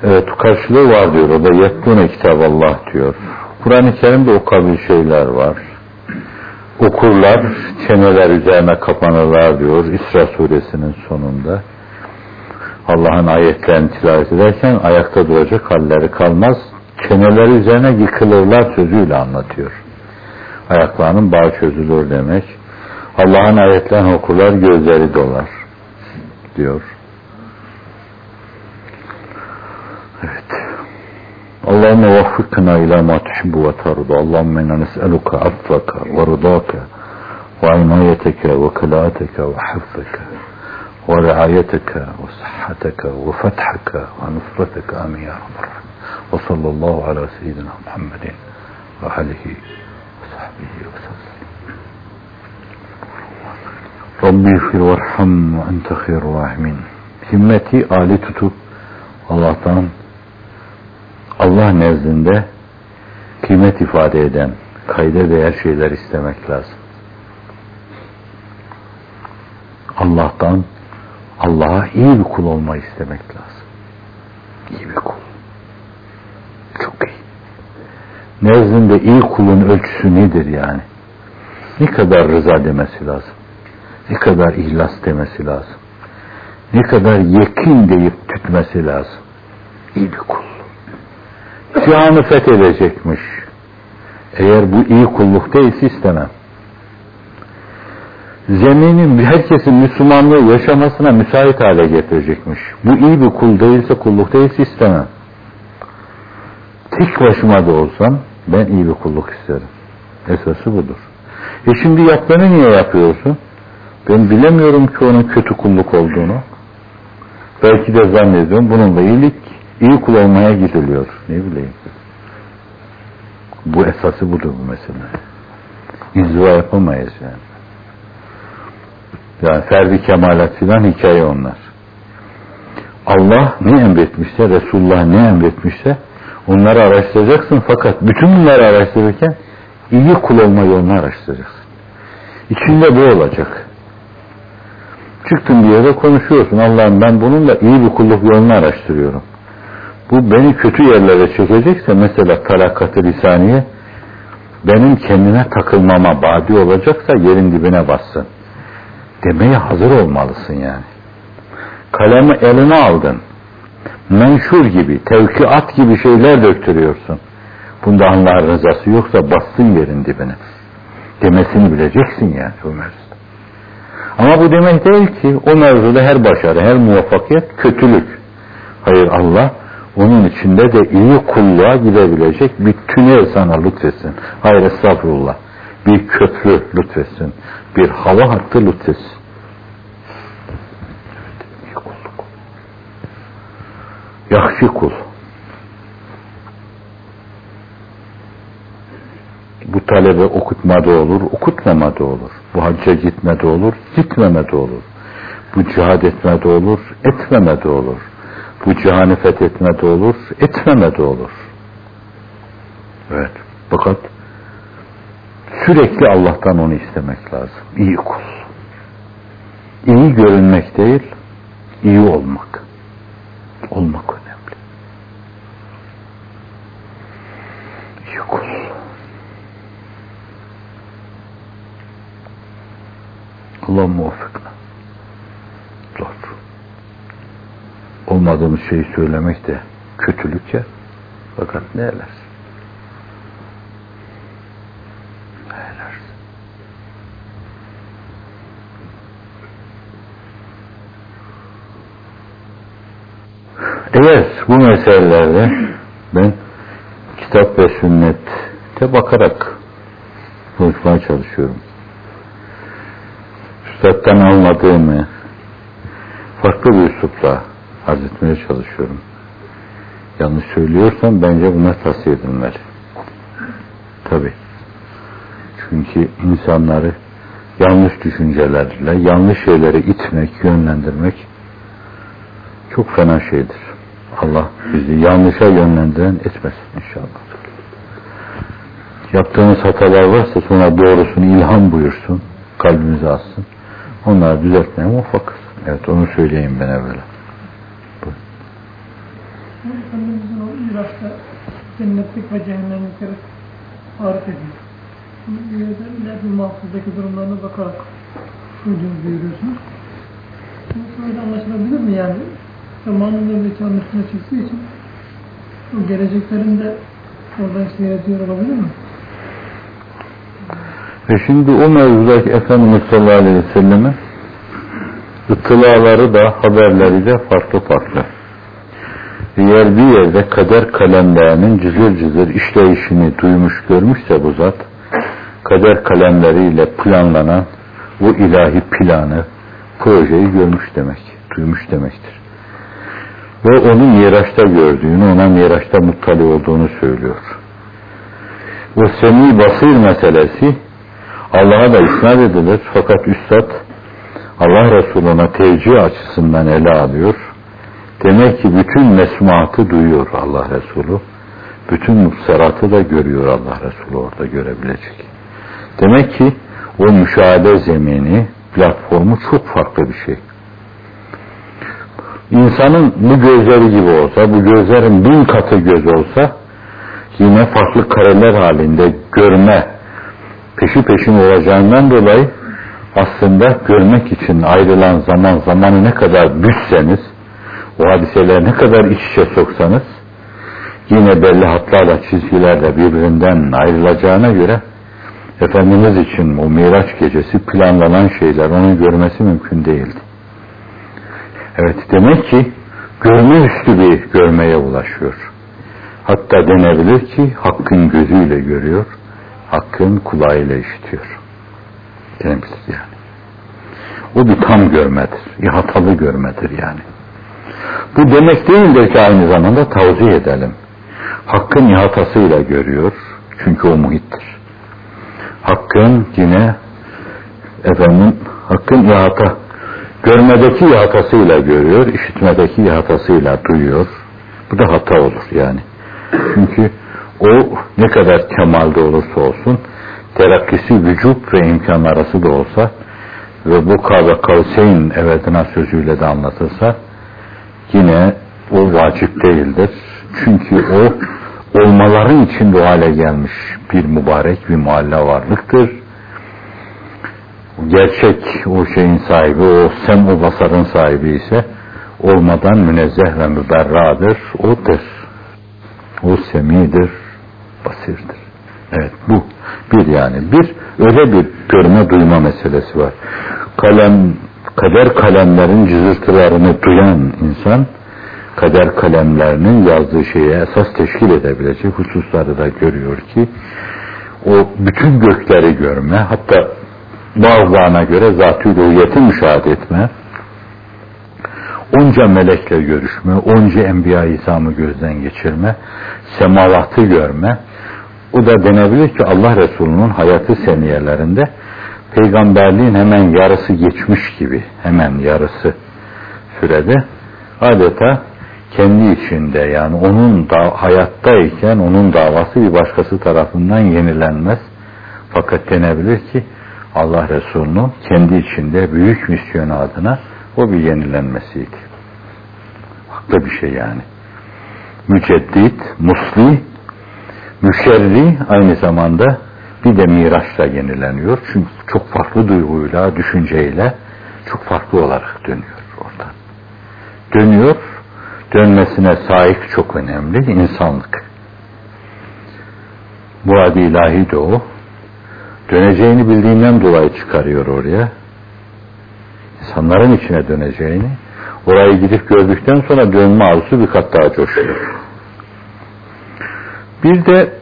Speaker 1: Evet karşılığı var diyor. O da yettune kitab Allah diyor. Kur'an-ı Kerim'de o şeyler var. Okurlar, çeneler üzerine kapanırlar diyor İsra suresinin sonunda. Allah'ın ayetlerini tilavet ederken ayakta duracak halleri kalmaz. Çeneleri üzerine yıkılırlar sözüyle anlatıyor. Ayaklarının bağ çözülür demek. Allah'ın ayetlerini okurlar gözleri dolar diyor. Evet. اللهم وفقنا إلى ما تحب وترضى. اللهم إنا نسألك عفوك ورضاك وعنايتك وكلاءتك وحفظك ورعايتك وصحتك وفتحك ونصرتك. آمين يا رب العالمين. وصلى الله على سيدنا محمد وآله وصحبه وسلم. ربي اغفر وارحم وأنت خير الراحمين. himmeti âli tutup Allah'tan Allah nezdinde kıymet ifade eden, kayda değer şeyler istemek lazım. Allah'tan Allah'a iyi bir kul olmayı istemek lazım. İyi bir kul. Çok iyi. Nezdinde iyi kulun ölçüsü nedir yani? Ne kadar rıza demesi lazım? Ne kadar ihlas demesi lazım? Ne kadar yekin deyip tütmesi lazım? İyi bir kul cihanı fethedecekmiş. Eğer bu iyi kulluk değilse istemem. Zeminin herkesin Müslümanlığı yaşamasına müsait hale getirecekmiş. Bu iyi bir kul değilse kulluk değilse istemem. Tek başıma da olsam ben iyi bir kulluk isterim. Esası budur. E şimdi yaptığını niye yapıyorsun? Ben bilemiyorum ki onun kötü kulluk olduğunu. Belki de zannediyorum bununla iyilik iyi kul olmaya gidiliyor. Ne bileyim. Bu esası budur bu mesele. İzva yapamayız yani. Yani ferdi kemalat filan hikaye onlar. Allah ne emretmişse, Resulullah ne emretmişse onları araştıracaksın fakat bütün bunları araştırırken iyi kul olma yolunu araştıracaksın. İçinde bu olacak. Çıktın bir yere konuşuyorsun. Allah'ım ben bununla iyi bir kulluk yolunu araştırıyorum bu beni kötü yerlere çekecekse mesela talakat-ı lisaniye benim kendine takılmama badi olacaksa yerin dibine bassın. Demeye hazır olmalısın yani. Kalemi eline aldın. Menşur gibi, tevkiat gibi şeyler döktürüyorsun. Bunda Allah'ın rızası yoksa bassın yerin dibine. Demesini bileceksin yani o mevzuda. Ama bu demek değil ki o mevzuda her başarı, her muvaffakiyet kötülük. Hayır Allah onun içinde de iyi kulluğa gidebilecek bir tünel sana lütfetsin. Hayır estağfurullah. Bir köprü lütfetsin. Bir hava hattı lütfetsin. Yakşı kul. Bu talebe okutmada olur, okutmamada olur. Bu hacca gitmede olur, gitmemede olur. Bu cihad etmede olur, etmemede olur bu cihanı fethetme de olur, etmeme de olur. Evet. Fakat sürekli Allah'tan onu istemek lazım. İyi kul. İyi görünmek değil, iyi olmak. Olmak önemli. İyi kul. Allah muvaffakla. Zor. Olmadığımız şeyi söylemek de kötülük ya. Fakat ne edersin? Edersin? Evet, bu meselelerde ben kitap ve sünnette bakarak konuşmaya çalışıyorum. Üstad'dan almadığımı farklı bir üslupla arz etmeye çalışıyorum. Yanlış söylüyorsam bence bunlar tavsiye edilmeli. Tabi. Çünkü insanları yanlış düşüncelerle, yanlış şeyleri itmek, yönlendirmek çok fena şeydir. Allah bizi yanlışa yönlendiren etmesin inşallah. Yaptığımız hatalar varsa sonra doğrusunu ilham buyursun, kalbimize assın. Onları düzeltmeye muvaffak Evet onu söyleyeyim ben evvela.
Speaker 3: Efendimizin o mirasta cennetlik ve cehennemlikleri tarif ediyor. Yerde ileride mahfuzdaki durumlarına bakarak şuyduğunu buyuruyorsunuz. Bu şöyle anlaşılabilir mi yani? Zamanında çağın üstüne çıktığı için o geleceklerin de oradan seyrediyor olabilir mi?
Speaker 1: Ve şimdi o mevzudaki Efendimiz sallallahu aleyhi ve sellem'in ıtılaları da haberleri de farklı farklı. Eğer bir yerde kader kalemlerinin cızır cızır işleyişini duymuş görmüşse bu zat kader kalemleriyle planlanan bu ilahi planı projeyi görmüş demek, duymuş demektir. Ve onu Miraç'ta gördüğünü, ona Miraç'ta muttali olduğunu söylüyor. O semi basir meselesi Allah'a da isnat edilir fakat Üstad Allah Resulü'ne tevcih açısından ele alıyor. Demek ki bütün mesmuatı duyuyor Allah Resulü. Bütün mufseratı da görüyor Allah Resulü orada görebilecek. Demek ki o müşahede zemini, platformu çok farklı bir şey. İnsanın bu gözleri gibi olsa, bu gözlerin bin katı göz olsa yine farklı kareler halinde görme peşi peşin olacağından dolayı aslında görmek için ayrılan zaman zamanı ne kadar büsseniz o hadiseleri ne kadar iç içe soksanız yine belli hatlarla çizgilerle birbirinden ayrılacağına göre Efendimiz için o Miraç gecesi planlanan şeyler onun görmesi mümkün değildi. Evet demek ki görme üstü bir görmeye ulaşıyor. Hatta denebilir ki hakkın gözüyle görüyor, hakkın kulağıyla işitiyor. Denebilir yani. O bir tam görmedir, ihatalı görmedir yani. Bu demek değildir ki aynı zamanda tavsiye edelim. Hakkın ihatasıyla görüyor, çünkü o muhittir. Hakkın yine efendim hakkın ihata görmedeki ihatasıyla görüyor, işitmedeki ihatasıyla duyuyor. Bu da hata olur yani. Çünkü o ne kadar kemalde olursa olsun terakkisi vücut ve imkan arası da olsa ve bu kavga kavseyn evetine sözüyle de anlatılsa yine o vacip değildir. Çünkü o olmaların içinde o hale gelmiş bir mübarek bir mualla varlıktır. Gerçek o şeyin sahibi, o sem o basarın sahibi ise olmadan münezzeh ve müberradır. Odur. O semidir, basirdir. Evet bu bir yani. Bir öyle bir görme duyma meselesi var. Kalem, kader kalemlerin cızırtılarını duyan insan kader kalemlerinin yazdığı şeye esas teşkil edebilecek hususları da görüyor ki o bütün gökleri görme hatta bazılarına göre zat-ı müşahede etme onca melekle görüşme, onca enbiya İsam'ı gözden geçirme, semavatı görme, o da denebilir ki Allah Resulü'nün hayatı seniyelerinde peygamberliğin hemen yarısı geçmiş gibi, hemen yarısı sürede adeta kendi içinde yani onun da hayattayken onun davası bir başkası tarafından yenilenmez. Fakat denebilir ki Allah Resulü'nün kendi içinde büyük misyonu adına o bir yenilenmesiydi. Haklı bir şey yani. Müceddit, musli, müşerri aynı zamanda bir de miraçla yenileniyor. Çünkü çok farklı duyguyla, düşünceyle çok farklı olarak dönüyor oradan. Dönüyor, dönmesine sahip çok önemli, insanlık. Murad-ı ilahi de o. Döneceğini bildiğinden dolayı çıkarıyor oraya. İnsanların içine döneceğini, orayı gidip gördükten sonra dönme arzusu bir kat daha coşuyor. Bir de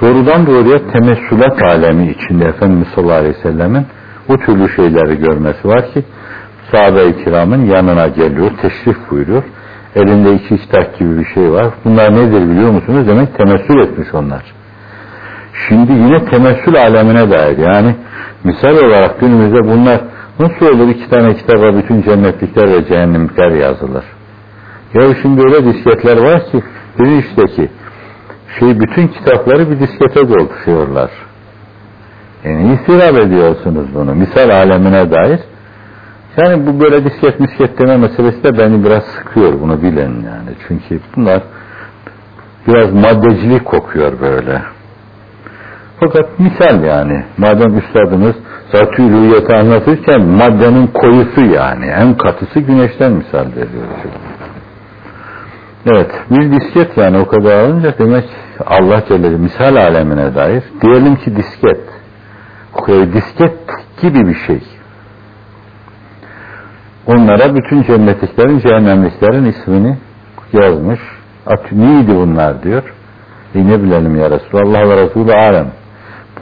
Speaker 1: doğrudan doğruya temessülat alemi içinde Efendimiz sallallahu aleyhi ve sellemin bu türlü şeyleri görmesi var ki sahabe-i kiramın yanına geliyor, teşrif buyuruyor. Elinde iki kitap gibi bir şey var. Bunlar nedir biliyor musunuz? Demek temessül etmiş onlar. Şimdi yine temessül alemine dair yani misal olarak günümüzde bunlar nasıl olur iki tane kitaba bütün cennetlikler ve cehennemlikler yazılır. Ya şimdi öyle disketler var ki bir işteki şey bütün kitapları bir diskete dolduruyorlar. Yani istirap ediyorsunuz bunu. Misal alemine dair. Yani bu böyle disket misket deme meselesi de beni biraz sıkıyor bunu bilen yani. Çünkü bunlar biraz maddecilik kokuyor böyle. Fakat misal yani. Madem üstadımız zat-ı anlatırken maddenin koyusu yani. En katısı güneşten misal veriyor. Evet. Bir disket yani o kadar alınca demek Allah Celle misal alemine dair. Diyelim ki disket. Disket gibi bir şey. Onlara bütün cennetliklerin, cehennemliklerin ismini yazmış. At, neydi bunlar diyor. E ne bilelim ya Resulallah ve Resulü alem.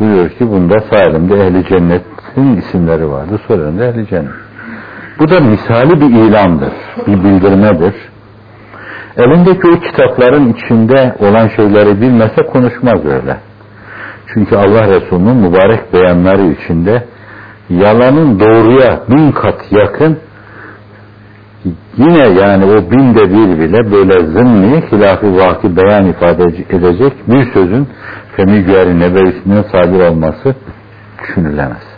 Speaker 1: Buyuruyor ki bunda sağ ehli cennetin isimleri vardı. Sonra ehli cennet. Bu da misali bir ilandır. Bir bildirmedir. Elindeki o kitapların içinde olan şeyleri bilmese konuşmaz öyle. Çünkü Allah Resulü'nün mübarek beyanları içinde yalanın doğruya bin kat yakın yine yani o binde bir bile böyle zımni hilafı vaki beyan ifade edecek bir sözün femi nebevisinden sadir olması düşünülemez.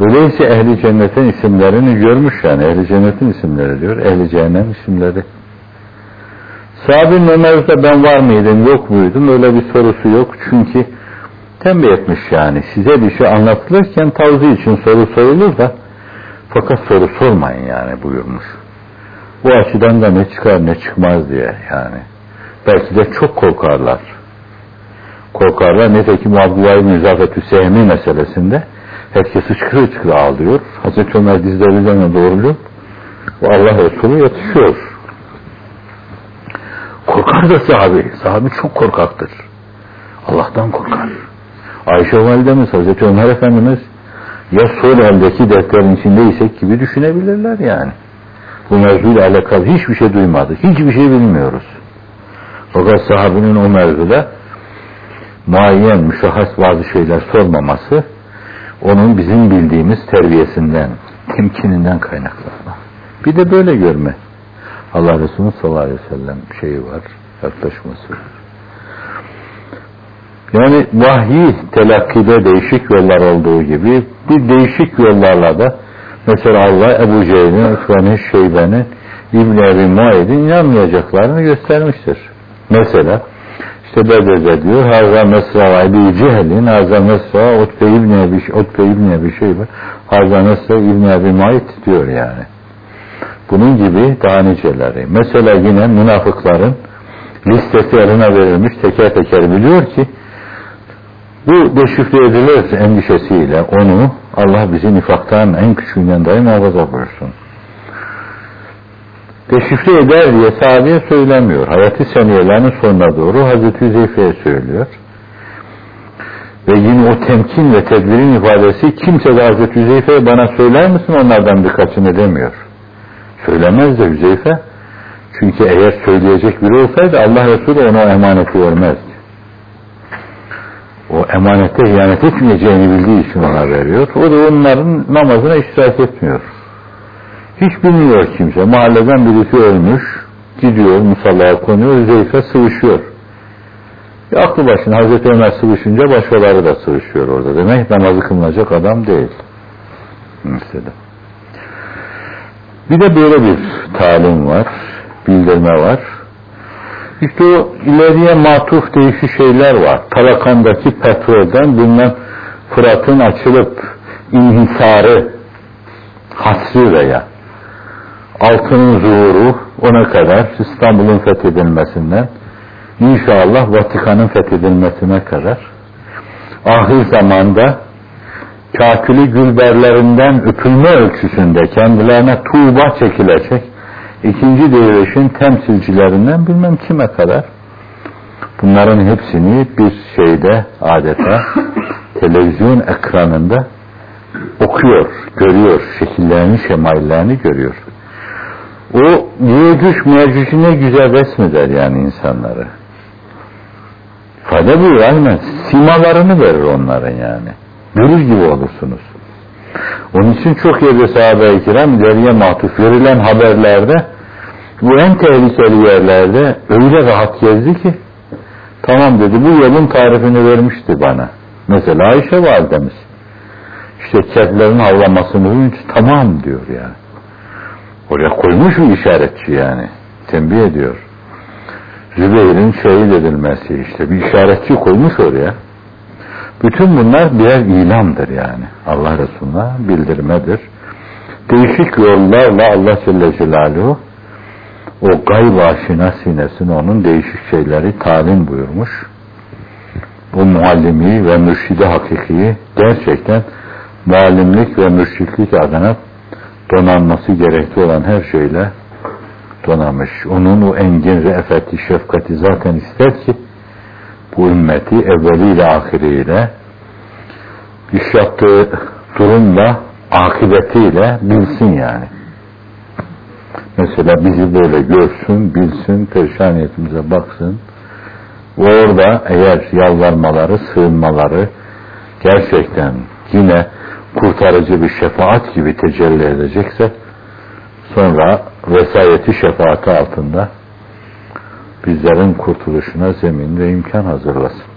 Speaker 1: Öyleyse ehli cennetin isimlerini görmüş yani ehli cennetin isimleri diyor, ehli cehennem isimleri. Sahabenin Ömer'de ben var mıydım, yok muydum öyle bir sorusu yok çünkü tembih etmiş yani size bir şey anlatılırken tavzı için soru sorulur da fakat soru sormayın yani buyurmuş. Bu açıdan da ne çıkar ne çıkmaz diye yani. Belki de çok korkarlar. Korkarlar. Nitekim Abdullah İbni Zafet Hüseyin'i meselesinde herkes hıçkırı hıçkırı ağlıyor. Hazreti Ömer dizleri üzerine doğruluyor. Allah Resulü yatışıyor. Korkar da sahabi. Sahabi çok korkaktır. Allah'tan korkar. Ayşe Validemiz, Hazreti Ömer Efendimiz ya sol eldeki defterin içindeysek gibi düşünebilirler yani. Bu mevzuyla alakalı hiçbir şey duymadık. Hiçbir şey bilmiyoruz. Fakat sahabinin o mevzuda muayyen, müşahhas bazı şeyler sormaması onun bizim bildiğimiz terbiyesinden, temkininden kaynaklanma. Bir de böyle görme. Allah Resulü sallallahu aleyhi ve sellem şeyi var, yaklaşması. Yani vahyi telakkide değişik yollar olduğu gibi bir değişik yollarla da mesela Allah Ebu Cehil'in, Üsman'ın, Şeybe'nin, İbn-i Ebi Muayyid'in inanmayacaklarını göstermiştir. Mesela işte Bede'de diyor Hazra Mesra Ebi Cehil'in Hazra Mesra Utbe İbni Ebi, Utbe İbni Ebi Şeybe Hazra Mesra İbni Ebi Muayyid diyor yani. Bunun gibi daha niceleri. Mesela yine münafıkların listesi eline verilmiş teker teker biliyor ki bu deşifre edilir endişesiyle onu Allah bizi nifaktan en küçüğünden dahi muhafaza buyursun. Deşifre eder diye sahabeye söylemiyor. Hayati seniyelerinin sonuna doğru Hazreti Hüzeyfe'ye söylüyor. Ve yine o temkin ve tedbirin ifadesi kimse de Hazreti Hüzeyfe'ye bana söyler misin onlardan birkaçını demiyor. Söylemez de Hüzeyfe. Çünkü eğer söyleyecek biri olsaydı Allah Resulü ona o emaneti vermezdi. O emanette ihanet etmeyeceğini bildiği için ona veriyor. O da onların namazına iştirak etmiyor. Hiç bilmiyor kimse. Mahalleden birisi ölmüş. Gidiyor musallaya konuyor. Zeyfe sıvışıyor. E, aklı başına Hazreti Ömer sıvışınca başkaları da sıvışıyor orada. Demek namazı kılınacak adam değil. Mesela. Bir de böyle bir talim var, bildirme var. İşte o ileriye matuf değişik şeyler var. Talakandaki petrolden bilmem Fırat'ın açılıp inhisarı, hasri veya altının zuhuru ona kadar İstanbul'un fethedilmesinden inşallah Vatikan'ın fethedilmesine kadar ahir zamanda kakülü gülberlerinden öpülme ölçüsünde kendilerine tuğba çekilecek ikinci devrişin temsilcilerinden bilmem kime kadar bunların hepsini bir şeyde adeta [COUGHS] televizyon ekranında okuyor, görüyor, şekillerini, şemaillerini görüyor. O Yecüc Mecüc'ü ne güzel resmeder yani insanları. Fayda buyur aynen. Simalarını verir onların yani. Görür gibi olursunuz. Onun için çok yerde sahabe-i kiram ileriye matuf verilen haberlerde bu en tehlikeli yerlerde öyle rahat gezdi ki tamam dedi bu yolun tarifini vermişti bana. Mesela Ayşe validemiz. İşte kedilerin havlamasını duyunca tamam diyor yani. Oraya koymuş bir işaretçi yani. Tembih ediyor. Zübeyir'in şehit edilmesi işte bir işaretçi koymuş oraya. Bütün bunlar birer ilamdır yani. Allah Resulü'ne bildirmedir. Değişik yollarla Allah Celle Celaluhu o gayb aşina sinesine onun değişik şeyleri talim buyurmuş. Bu muallimi ve mürşidi hakikiyi gerçekten muallimlik ve mürşitlik adına donanması gerekli olan her şeyle donamış. Onun o engin re'feti, şefkati zaten ister ki bu ümmeti evveliyle ahiriyle iş yaptığı durumla akıbetiyle bilsin yani. Mesela bizi böyle görsün, bilsin, perişaniyetimize baksın. Orada eğer yalvarmaları, sığınmaları gerçekten yine kurtarıcı bir şefaat gibi tecelli edecekse sonra vesayeti şefaati altında bizlerin kurtuluşuna zemin ve imkan hazırlasın.